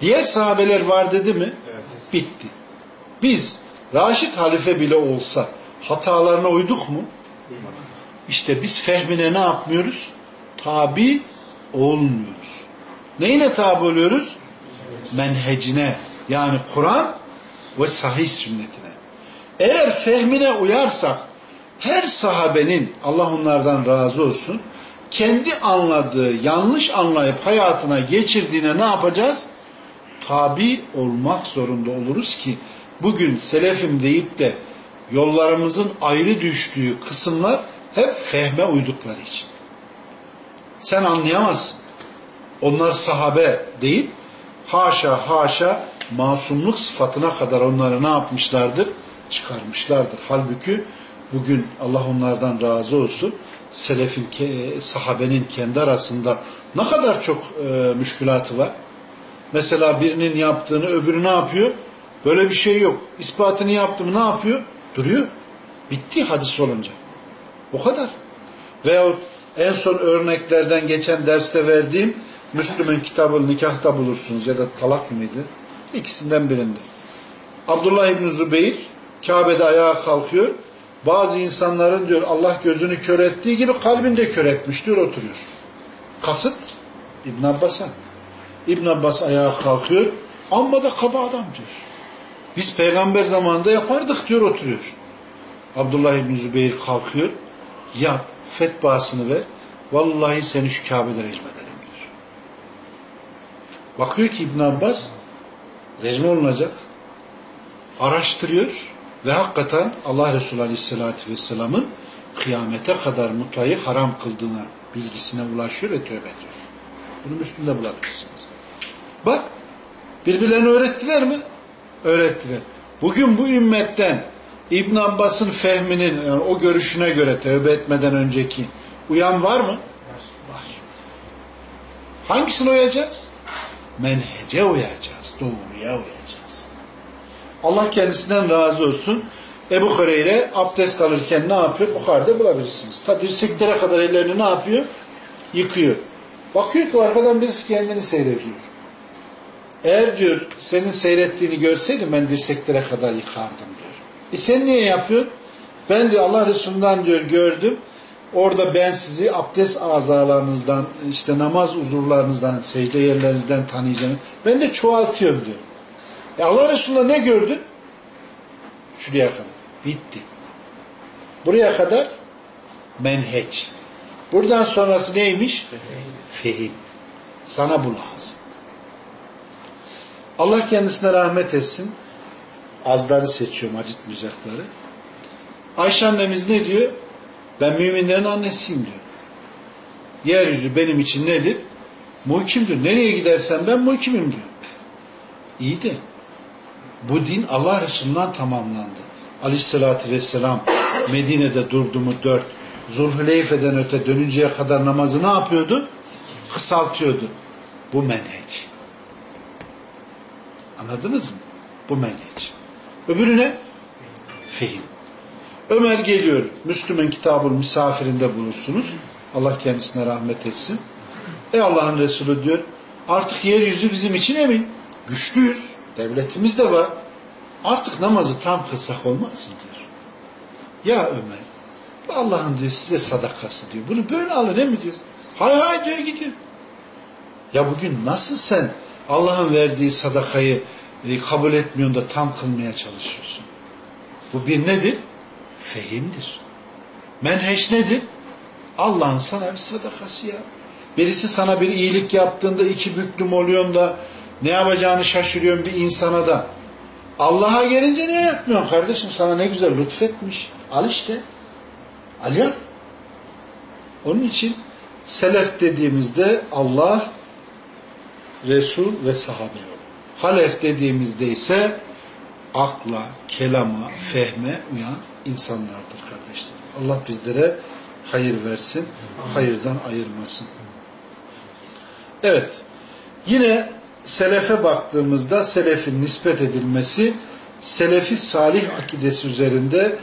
Speaker 1: Diğer sahabeler var dedi mi? Bitti. Biz Raşid halife bile olsa hatalarına uyduk mu? İşte biz fehmine ne yapmıyoruz? Tabi olmuyoruz. Neyine tabi oluyoruz? Menhecine yani Kur'an ve sahih sünnetine. Eğer fehmine uyarsak her sahabenin Allah onlardan razı olsun kendi anladığı yanlış anlayıp hayatına geçirdiğine ne yapacağız? Tabi olmak zorunda oluruz ki bugün selefim deyip de yollarımızın ayrı düştüğü kısımlar hep fehme uydukları için. Sen anlayamazsın. Onlar sahabe deyip haşa haşa masumluk sıfatına kadar onları ne yapmışlardır? Çıkarmışlardır. Halbuki bugün Allah onlardan razı olsun selefin, sahabenin kendi arasında ne kadar çok e, müşkülatı var. Mesela birinin yaptığını öbürü ne yapıyor? Böyle bir şey yok. İspatını yaptı mı ne yapıyor? Duruyor. Bitti hadis olunca. O kadar. Veyahut en son örneklerden geçen derste verdiğim Müslüm'ün kitabı nikahta bulursunuz ya da talak mıydı? İkisinden birinde. Abdullah İbni Zübeyir Kabe'de ayağa kalkıyor. Bazı insanların diyor Allah gözünü kör ettiği gibi kalbini de kör etmiş diyor oturuyor. Kasıt İbn Abbas'a. İbn Abbas ayağa kalkıyor. Amma da kaba adam diyor. Biz peygamber zamanında yapardık diyor oturuyor. Abdullah İbni Zübeyir kalkıyor. Yap fetvasını ver. Vallahi seni şu Kabe'de rejim ederim diyor. Bakıyor ki İbn Abbas rejim olunacak. Araştırıyor ve hakikaten Allah Resulü Aleyhisselatü Vesselam'ın kıyamete kadar mutayı haram kıldığına bilgisine ulaşıyor ve tövbe ediyor. Bunu Müslüm'de bulabilirsiniz. Bak birbirlerini öğrettiler mi? Öğrettiler. Bugün bu ümmetten İbn Abbas'ın fehminin yani o görüşüne göre tövbe etmeden önceki uyan var mı? Var. Hangisine uyacağız? Menhece uyacağız. Doğruya uyacağız. Allah kendisinden razı olsun. Ebu Hureyre abdest alırken ne yapıyor? Bukhari'de bulabilirsiniz. Ta dirseklere kadar ellerini ne yapıyor? Yıkıyor. Bakıyor ki arkadan birisi kendini seyrediyor. Eğer diyor senin seyrettiğini görseydim ben dirseklere kadar yıkardım diyor. E sen niye yapıyorsun? Ben diyor Allah Resulü'nden diyor gördüm. Orada ben sizi abdest azalarınızdan, işte namaz uzurlarınızdan, secde yerlerinizden tanıyacağım. Ben de çoğaltıyorum diyor. E Allah Resulü'nde ne gördün? Şuraya kadar. Bitti. Buraya kadar menheç. Buradan sonrası neymiş? Fehim. Sana bu lazım. Allah kendisine rahmet etsin. Azları seçiyorum, acıtmayacakları. Ayşe annemiz ne diyor? Ben müminlerin annesiyim diyor. Yeryüzü benim için nedir? Muhkimdir. Nereye gidersen ben muhkimim diyor. İyi de bu din Allah Resulü'nden tamamlandı. Aleyhissalatü vesselam Medine'de durdu mu dört. Zulhüleyfe'den öte dönünceye kadar namazı ne yapıyordu? Kısaltıyordu. Bu menheç. Anladınız mı? Bu menheç. Öbürüne fehim. Ömer geliyor. Müslüm'ün kitabın misafirinde bulursunuz. Allah kendisine rahmet etsin. E Allah'ın Resulü diyor artık yeryüzü bizim için emin. Güçlüyüz. Devletimiz de var. Artık namazı tam kılsak olmaz mı diyor. Ya Ömer Allah'ın diyor size sadakası diyor. Bunu böyle alın değil mi diyor. Hay hay diyor gidiyor. Ya bugün nasıl sen Allah'ın verdiği sadakayı e, kabul etmiyorsun da tam kılmaya çalışıyorsun? Bu bir nedir? Fehimdir. Menheş nedir? Allah'ın sana bir sadakası ya. Birisi sana bir iyilik yaptığında iki büklüm oluyorsun da ne yapacağını şaşırıyorsun bir insana da. Allah'a gelince ne yapmıyorsun kardeşim? Sana ne güzel lütfetmiş. Al işte. Al ya. Onun için selef dediğimizde Allah, Resul ve sahabe olur. Halef dediğimizde ise akla, kelama, fehme uyan insanlardır kardeşler. Allah bizlere hayır versin, hayırdan ayırmasın. Evet, yine selefe baktığımızda selefin nispet edilmesi selefi salih akidesi üzerinde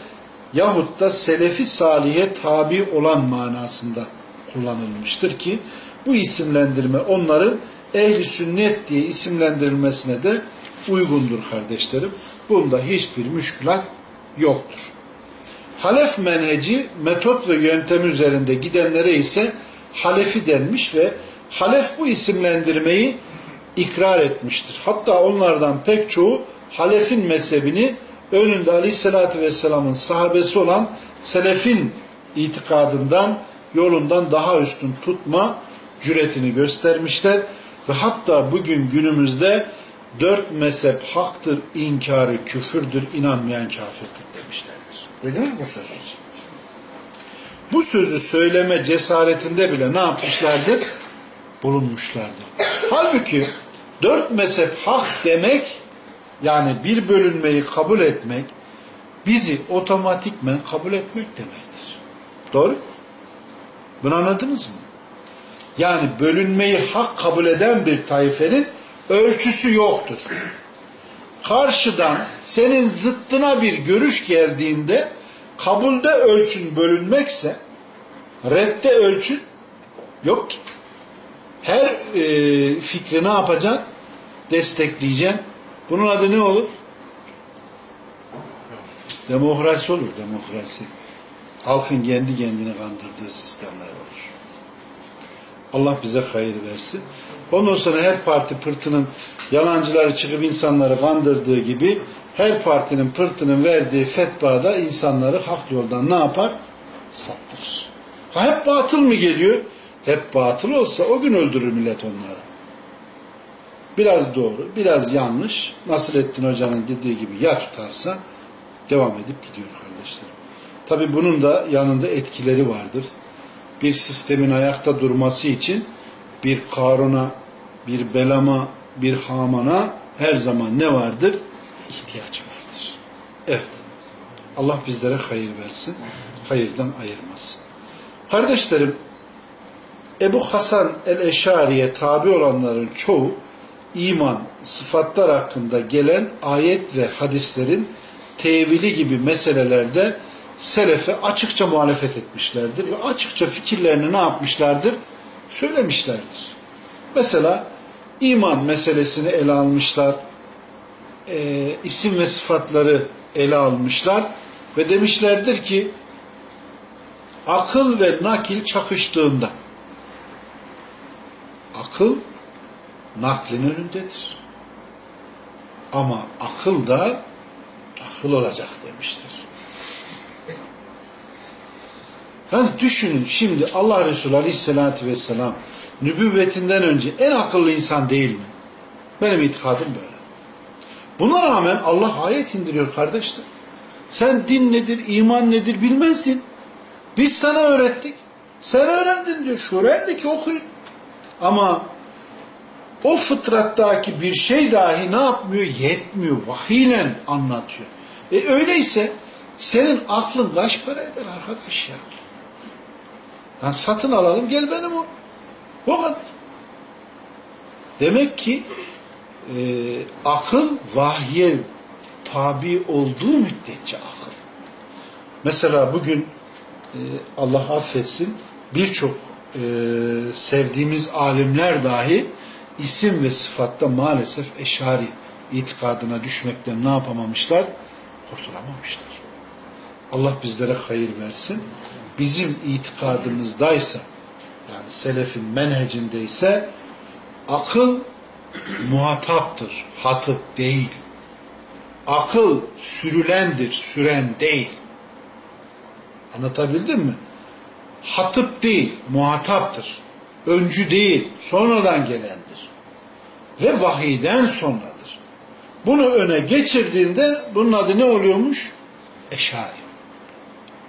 Speaker 1: yahut da selefi salihe tabi olan manasında kullanılmıştır ki bu isimlendirme onların ehli sünnet diye isimlendirilmesine de uygundur kardeşlerim. Bunda hiçbir müşkülat yoktur. Halef menheci metot ve yöntem üzerinde gidenlere ise halefi denmiş ve halef bu isimlendirmeyi ikrar etmiştir. Hatta onlardan pek çoğu halefin mezhebini önünde aleyhissalatü vesselamın sahabesi olan selefin itikadından, yolundan daha üstün tutma cüretini göstermişler ve hatta bugün günümüzde dört mezhep haktır, inkarı küfürdür, inanmayan kafirdir demişlerdir. Duydunuz mu sözü? Bu sözü söyleme cesaretinde bile ne yapmışlardır? Bulunmuşlardır. Halbuki dört mezhep hak demek yani bir bölünmeyi kabul etmek bizi otomatikmen kabul etmek demektir. Doğru? Bunu anladınız mı? Yani bölünmeyi hak kabul eden bir taifenin ölçüsü yoktur. Karşıdan senin zıttına bir görüş geldiğinde kabulde ölçün bölünmekse redde ölçün yok ki. Her e, fikri ne yapacaksın? Destekleyeceksin. Bunun adı ne olur? Demokrasi olur, demokrasi. Halkın kendi kendini kandırdığı sistemler olur. Allah bize hayır versin. Ondan sonra her parti pırtının yalancıları çıkıp insanları kandırdığı gibi her partinin pırtının verdiği fetvada insanları hak yoldan ne yapar? Saptırır. Ha hep batıl mı geliyor? Hep batıl olsa o gün öldürür millet onları. Biraz doğru, biraz yanlış. Nasrettin Hoca'nın dediği gibi ya tutarsa devam edip gidiyor kardeşlerim. Tabi bunun da yanında etkileri vardır. Bir sistemin ayakta durması için bir Karun'a, bir Belam'a, bir Haman'a her zaman ne vardır? İhtiyaç vardır. Evet. Allah bizlere hayır versin. Hayırdan ayırmasın. Kardeşlerim, Ebu Hasan el-Eşari'ye tabi olanların çoğu iman, sıfatlar hakkında gelen ayet ve hadislerin tevili gibi meselelerde selefe açıkça muhalefet etmişlerdir ve açıkça fikirlerini ne yapmışlardır? Söylemişlerdir. Mesela iman meselesini ele almışlar, e, isim ve sıfatları ele almışlar ve demişlerdir ki akıl ve nakil çakıştığında akıl naklin önündedir. Ama akıl da akıl olacak demiştir. Yani düşünün şimdi Allah Resulü Aleyhisselatü Vesselam nübüvvetinden önce en akıllı insan değil mi? Benim itikadım böyle. Buna rağmen Allah ayet indiriyor kardeşler. Sen din nedir, iman nedir bilmezdin. Biz sana öğrettik. Sen öğrendin diyor. Şu öğrendi ki okuyun. Ama o fıtrattaki bir şey dahi ne yapmıyor? Yetmiyor. Vahiyle anlatıyor. E öyleyse senin aklın kaç para eder arkadaş ya? Yani satın alalım gel benim o. O kadar. Demek ki e, akıl vahye tabi olduğu müddetçe akıl. Mesela bugün e, Allah affetsin birçok e, sevdiğimiz alimler dahi isim ve sıfatta maalesef eşari itikadına düşmekten ne yapamamışlar? Kurtulamamışlar. Allah bizlere hayır versin. Bizim itikadımızdaysa yani selefin menhecindeyse akıl muhataptır, hatıp değil. Akıl sürülendir, süren değil. Anlatabildim mi? Hatıp değil, muhataptır. Öncü değil, sonradan gelendir. Ve vahiyden sonradır. Bunu öne geçirdiğinde bunun adı ne oluyormuş? Eşari.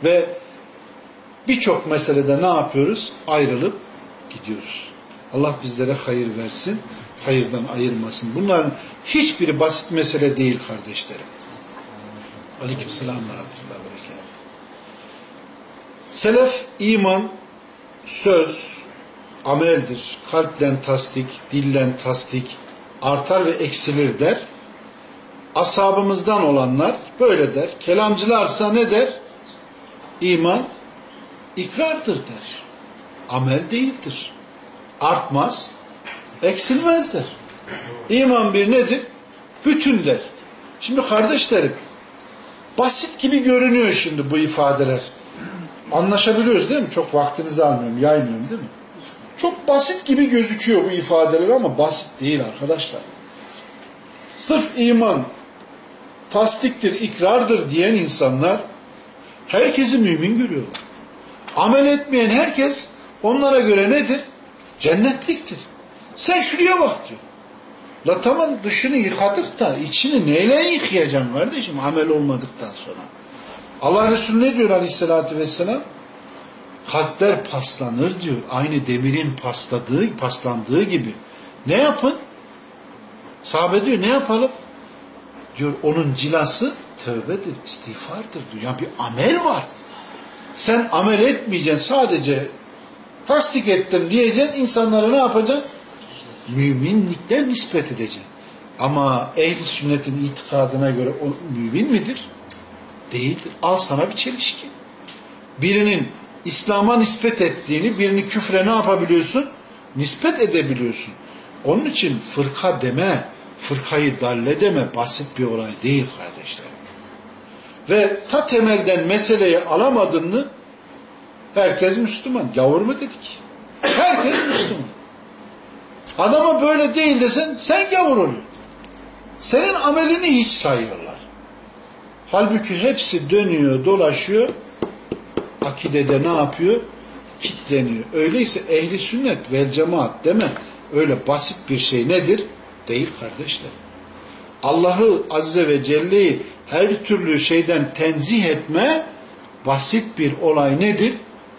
Speaker 1: Ve birçok meselede ne yapıyoruz? Ayrılıp gidiyoruz. Allah bizlere hayır versin, hayırdan ayırmasın. Bunların hiçbiri basit mesele değil kardeşlerim. Aleyküm selam ve rahmetullahi ve Selef iman, söz, ameldir. Kalplen tasdik, dillen tasdik, artar ve eksilir der. Asabımızdan olanlar böyle der. Kelamcılarsa ne der? İman ikrardır der. Amel değildir. Artmaz, eksilmez der. İman bir nedir? Bütün der. Şimdi kardeşlerim, basit gibi görünüyor şimdi bu ifadeler. Anlaşabiliyoruz değil mi? Çok vaktinizi almıyorum, yaymıyorum değil mi? Çok basit gibi gözüküyor bu ifadeler ama basit değil arkadaşlar. Sırf iman, tasdiktir, ikrardır diyen insanlar herkesi mümin görüyorlar. Amel etmeyen herkes onlara göre nedir? Cennetliktir. Sen şuraya bak diyor. La tamam dışını yıkadık da içini neyle yıkayacaksın kardeşim amel olmadıktan sonra. Allah Resulü ne diyor aleyhissalatü vesselam? Kalpler paslanır diyor. Aynı demirin pasladığı, paslandığı gibi. Ne yapın? Sahabe diyor ne yapalım? Diyor onun cilası tövbedir, istiğfardır diyor. Ya bir amel var. Sen amel etmeyeceksin sadece tasdik ettim diyeceksin insanlara ne yapacaksın? Müminlikten nispet edeceksin. Ama ehli sünnetin itikadına göre o mümin midir? Değildir. Al sana bir çelişki. Birinin İslam'a nispet ettiğini, birini küfre ne yapabiliyorsun? Nispet edebiliyorsun. Onun için fırka deme, fırkayı dalle deme basit bir olay değil kardeşlerim. Ve ta temelden meseleyi alamadın mı herkes Müslüman. Gavur mu dedik? Herkes Müslüman. Adama böyle değil desen sen gavur oluyorsun. Senin amelini hiç sayıyorlar. Halbuki hepsi dönüyor, dolaşıyor. Akidede ne yapıyor? Kitleniyor. Öyleyse ehli sünnet vel cemaat deme. Öyle basit bir şey nedir? Değil kardeşler. Allah'ı Azze ve Celle'yi her türlü şeyden tenzih etme basit bir olay nedir?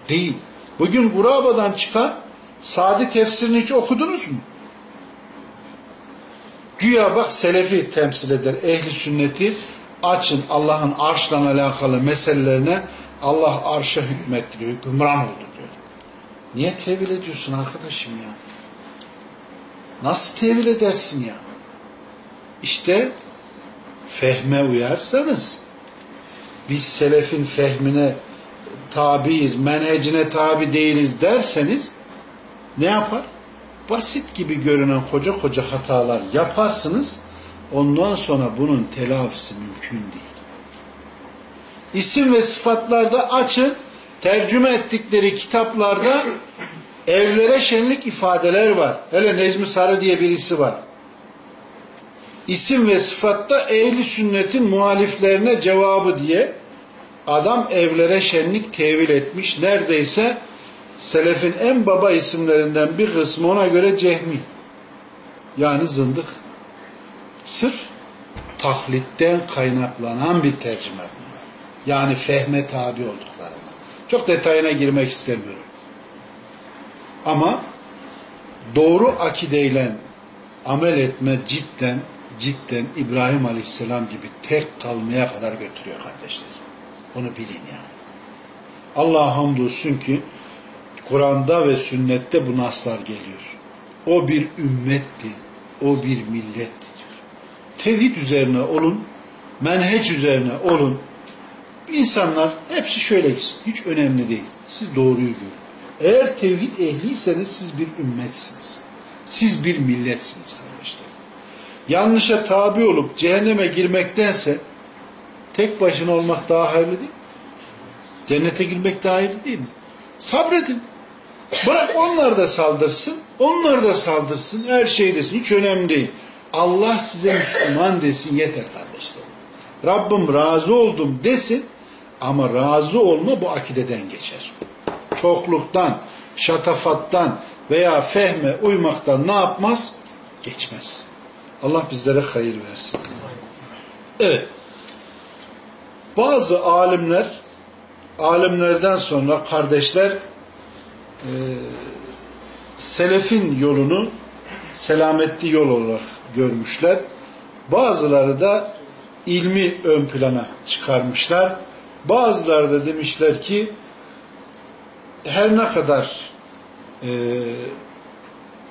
Speaker 1: Değil. Bugün Guraba'dan çıkan Sadi tefsirini hiç okudunuz mu? Güya bak Selefi temsil eder. Ehli sünneti açın Allah'ın arşla alakalı meselelerine Allah arşa hükmettiriyor. Hükümran oldu diyor. Niye tevil ediyorsun arkadaşım ya? Nasıl tevil edersin ya? İşte fehme uyarsanız biz selefin fehmine tabiiz, menhecine tabi değiliz derseniz ne yapar? Basit gibi görünen koca koca hatalar yaparsınız. Ondan sonra bunun telafisi mümkün değil. İsim ve sıfatlarda açın, tercüme ettikleri kitaplarda evlere şenlik ifadeler var. Hele Necmi Sarı diye birisi var. İsim ve sıfatta ehli sünnetin muhaliflerine cevabı diye adam evlere şenlik tevil etmiş. Neredeyse selefin en baba isimlerinden bir kısmı ona göre cehmi. Yani zındık. Sırf taklitten kaynaklanan bir tercüme bunlar. Yani fehme tabi olduklarına. Çok detayına girmek istemiyorum. Ama doğru akideyle amel etme cidden cidden İbrahim Aleyhisselam gibi terk kalmaya kadar götürüyor kardeşler. Bunu bilin yani. Allah'a hamdolsun ki Kur'an'da ve sünnette bu naslar geliyor. O bir ümmetti. O bir diyor. Tevhid üzerine olun, menheç üzerine olun. İnsanlar hepsi şöyle gitsin. Hiç önemli değil. Siz doğruyu görün. Eğer tevhid ehliyseniz siz bir ümmetsiniz. Siz bir milletsiniz kardeşler. Yanlışa tabi olup cehenneme girmektense tek başına olmak daha hayırlı değil? Cennete girmek daha hayırlı değil mi? Sabredin. Bırak onlar da saldırsın, onlar da saldırsın, her şey desin. Hiç önemli değil. Allah size Müslüman desin yeter kardeşler. Rabbim razı oldum desin ama razı olma bu akideden geçer. Çokluktan, şatafattan veya fehme uymaktan ne yapmaz? Geçmez. Allah bizlere hayır versin. Evet. Bazı alimler, alimlerden sonra kardeşler e, selefin yolunu selametli yol olarak görmüşler. Bazıları da ilmi ön plana çıkarmışlar. Bazıları da demişler ki her ne kadar e,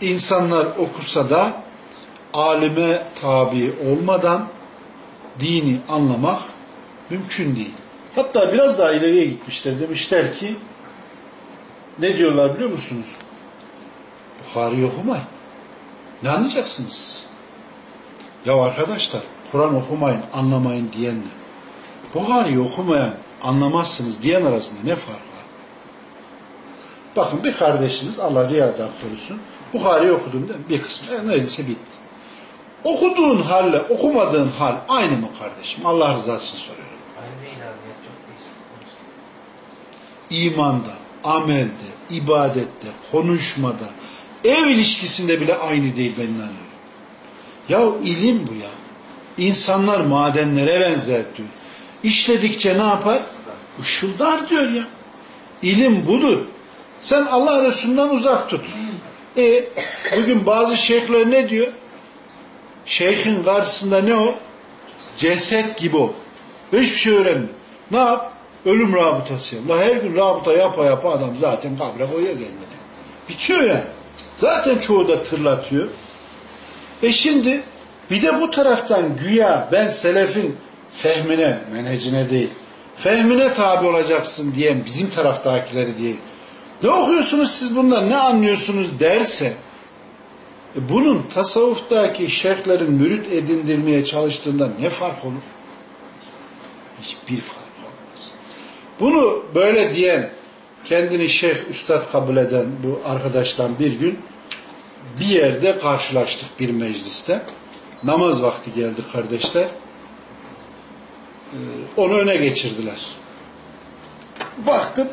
Speaker 1: insanlar okusa da alime tabi olmadan dini anlamak mümkün değil. Hatta biraz daha ileriye gitmişler. Demişler ki ne diyorlar biliyor musunuz? Bukhari okumayın. Ne anlayacaksınız? Ya arkadaşlar Kur'an okumayın, anlamayın diyenle Bukhari okumayan, anlamazsınız diyen arasında ne fark var? Bakın bir kardeşiniz Allah riyadan korusun Bukhari okudum değil mi? Bir kısmı. E, neredeyse bitti. Okuduğun halle okumadığın hal aynı mı kardeşim? Allah rızası için soruyorum. İmanda, amelde, ibadette, konuşmada, ev ilişkisinde bile aynı değil ben inanıyorum. Ya ilim bu ya. İnsanlar madenlere benzer diyor. İşledikçe ne yapar? Işıldar diyor ya. İlim budur. Sen Allah Resulü'nden uzak tut. E, bugün bazı şeyhler ne diyor? Şeyhin karşısında ne o? Ceset gibi o. Hiçbir şey öğrenmiyor. Ne yap? Ölüm rabıtası yap. La her gün rabıta yapa yapa adam zaten kabre koyuyor kendini. Bitiyor yani. Zaten çoğu da tırlatıyor. E şimdi bir de bu taraftan güya ben selefin fehmine, menhecine değil, fehmine tabi olacaksın diyen bizim taraftakileri diye. Ne okuyorsunuz siz bundan, ne anlıyorsunuz derse, e bunun tasavvuftaki şeyhlerin mürit edindirmeye çalıştığında ne fark olur? Hiçbir fark olmaz. Bunu böyle diyen, kendini şeyh, üstad kabul eden bu arkadaştan bir gün bir yerde karşılaştık bir mecliste. Namaz vakti geldi kardeşler. Ee, Onu öne geçirdiler. Baktım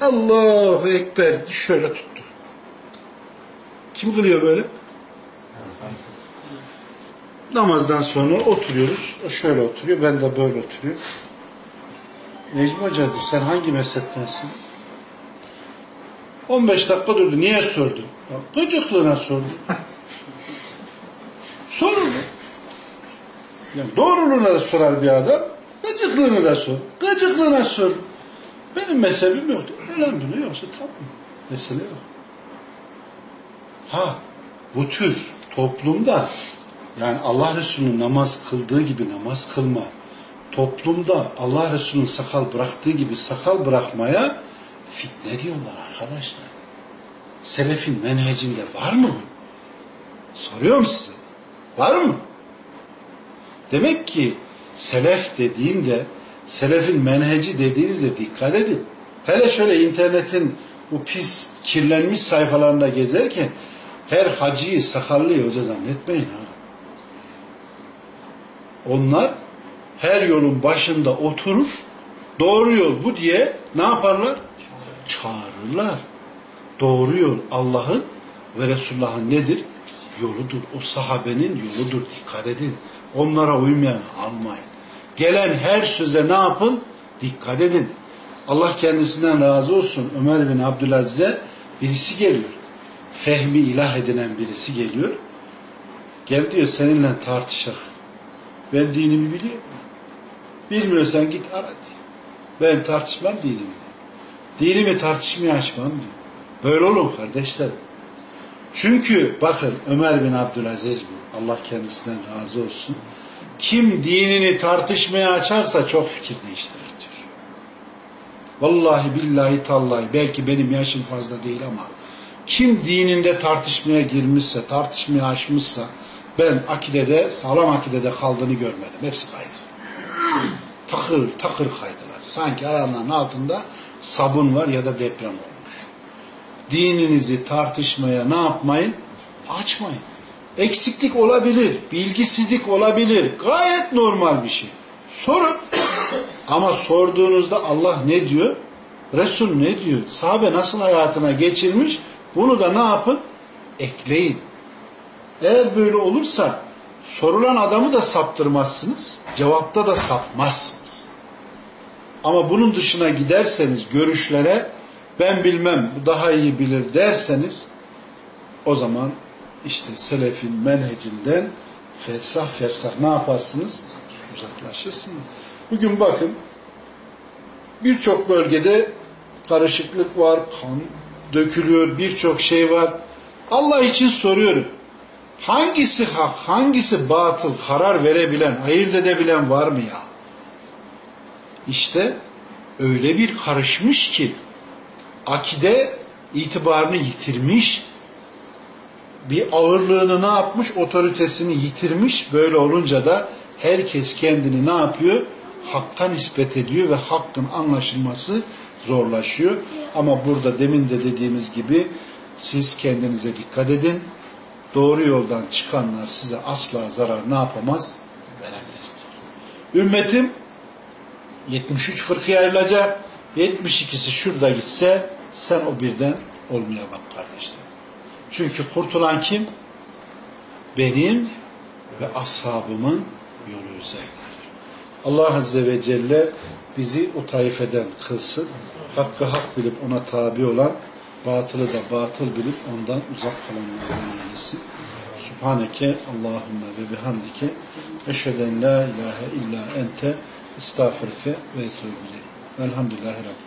Speaker 1: Allahu Ekber şöyle tuttu. Kim kılıyor böyle? Namazdan sonra oturuyoruz. O şöyle oturuyor. Ben de böyle oturuyorum. Necmi Hoca'dır. Sen hangi mezheptensin? 15 dakika durdu. Niye sordun? Ya, Gıcıklığına sordum. Sorur mu? Yani doğruluğuna da sorar bir adam. Gıcıklığını da sor. Gıcıklığına sor. Benim mezhebim yoktu. Elhamdülillah yoksa tamam. Mesele yok. Ha bu tür toplumda yani Allah Resulü'nün namaz kıldığı gibi namaz kılma toplumda Allah Resulü'nün sakal bıraktığı gibi sakal bırakmaya fitne diyorlar arkadaşlar. Selefin menhecinde var mı? Soruyorum size. Var mı? Demek ki selef dediğinde selefin menheci dediğinizde dikkat edin. Hele şöyle internetin bu pis kirlenmiş sayfalarında gezerken her hacıyı sakallıyı hoca zannetmeyin ha. Onlar her yolun başında oturur doğru yol bu diye ne yaparlar? Çağırırlar. Doğru yol Allah'ın ve Resulullah'ın nedir? Yoludur. O sahabenin yoludur. Dikkat edin. Onlara uymayan almayın. Gelen her söze ne yapın? Dikkat edin. Allah kendisinden razı olsun. Ömer bin Abdülaziz'e birisi geliyor. Fehmi ilah edinen birisi geliyor. Gel diyor seninle tartışak. Ben dinimi biliyorum. Bilmiyorsan git ara diyor. Ben tartışmam dinimi. Dinimi tartışmaya açmam diyor. Böyle olun kardeşler. Çünkü bakın Ömer bin Abdülaziz bu. Allah kendisinden razı olsun. Kim dinini tartışmaya açarsa çok fikir değiştirir diyor. Vallahi billahi tallahi belki benim yaşım fazla değil ama kim dininde tartışmaya girmişse, tartışmaya açmışsa ben akidede, sağlam akidede kaldığını görmedim. Hepsi kaydı. Takır takır kaydılar. Sanki ayağlarının altında sabun var ya da deprem olmuş. Dininizi tartışmaya ne yapmayın? Açmayın. Eksiklik olabilir, bilgisizlik olabilir. Gayet normal bir şey. Sorun. Ama sorduğunuzda Allah ne diyor? Resul ne diyor? Sahabe nasıl hayatına geçirmiş? Bunu da ne yapın? Ekleyin. Eğer böyle olursa sorulan adamı da saptırmazsınız, cevapta da sapmazsınız. Ama bunun dışına giderseniz görüşlere ben bilmem bu daha iyi bilir derseniz o zaman işte selefin menhecinden fersah fersah ne yaparsınız? Uzaklaşırsınız. Bugün bakın birçok bölgede karışıklık var, kan dökülüyor, birçok şey var. Allah için soruyorum. Hangisi hak, hangisi batıl karar verebilen, ayırt edebilen var mı ya? İşte öyle bir karışmış ki akide itibarını yitirmiş, bir ağırlığını ne yapmış? Otoritesini yitirmiş. Böyle olunca da herkes kendini ne yapıyor? Hakka nispet ediyor ve hakkın anlaşılması zorlaşıyor. Ama burada demin de dediğimiz gibi siz kendinize dikkat edin. Doğru yoldan çıkanlar size asla zarar ne yapamaz? Veremez. Ümmetim 73 fırkıya ayrılacak. 72'si şurada gitse sen o birden olmaya bak kardeşler. Çünkü kurtulan kim? Benim ve ashabımın yolu üzerindedir. Allah Azze ve Celle bizi o taifeden kılsın. Hakkı hak bilip ona tabi olan, batılı da batıl bilip ondan uzak kalanlardan eylesin. Subhaneke Allahümme ve bihamdike eşheden la ilahe illa ente estağfurke ve etûbile. Velhamdülillahi Rabbil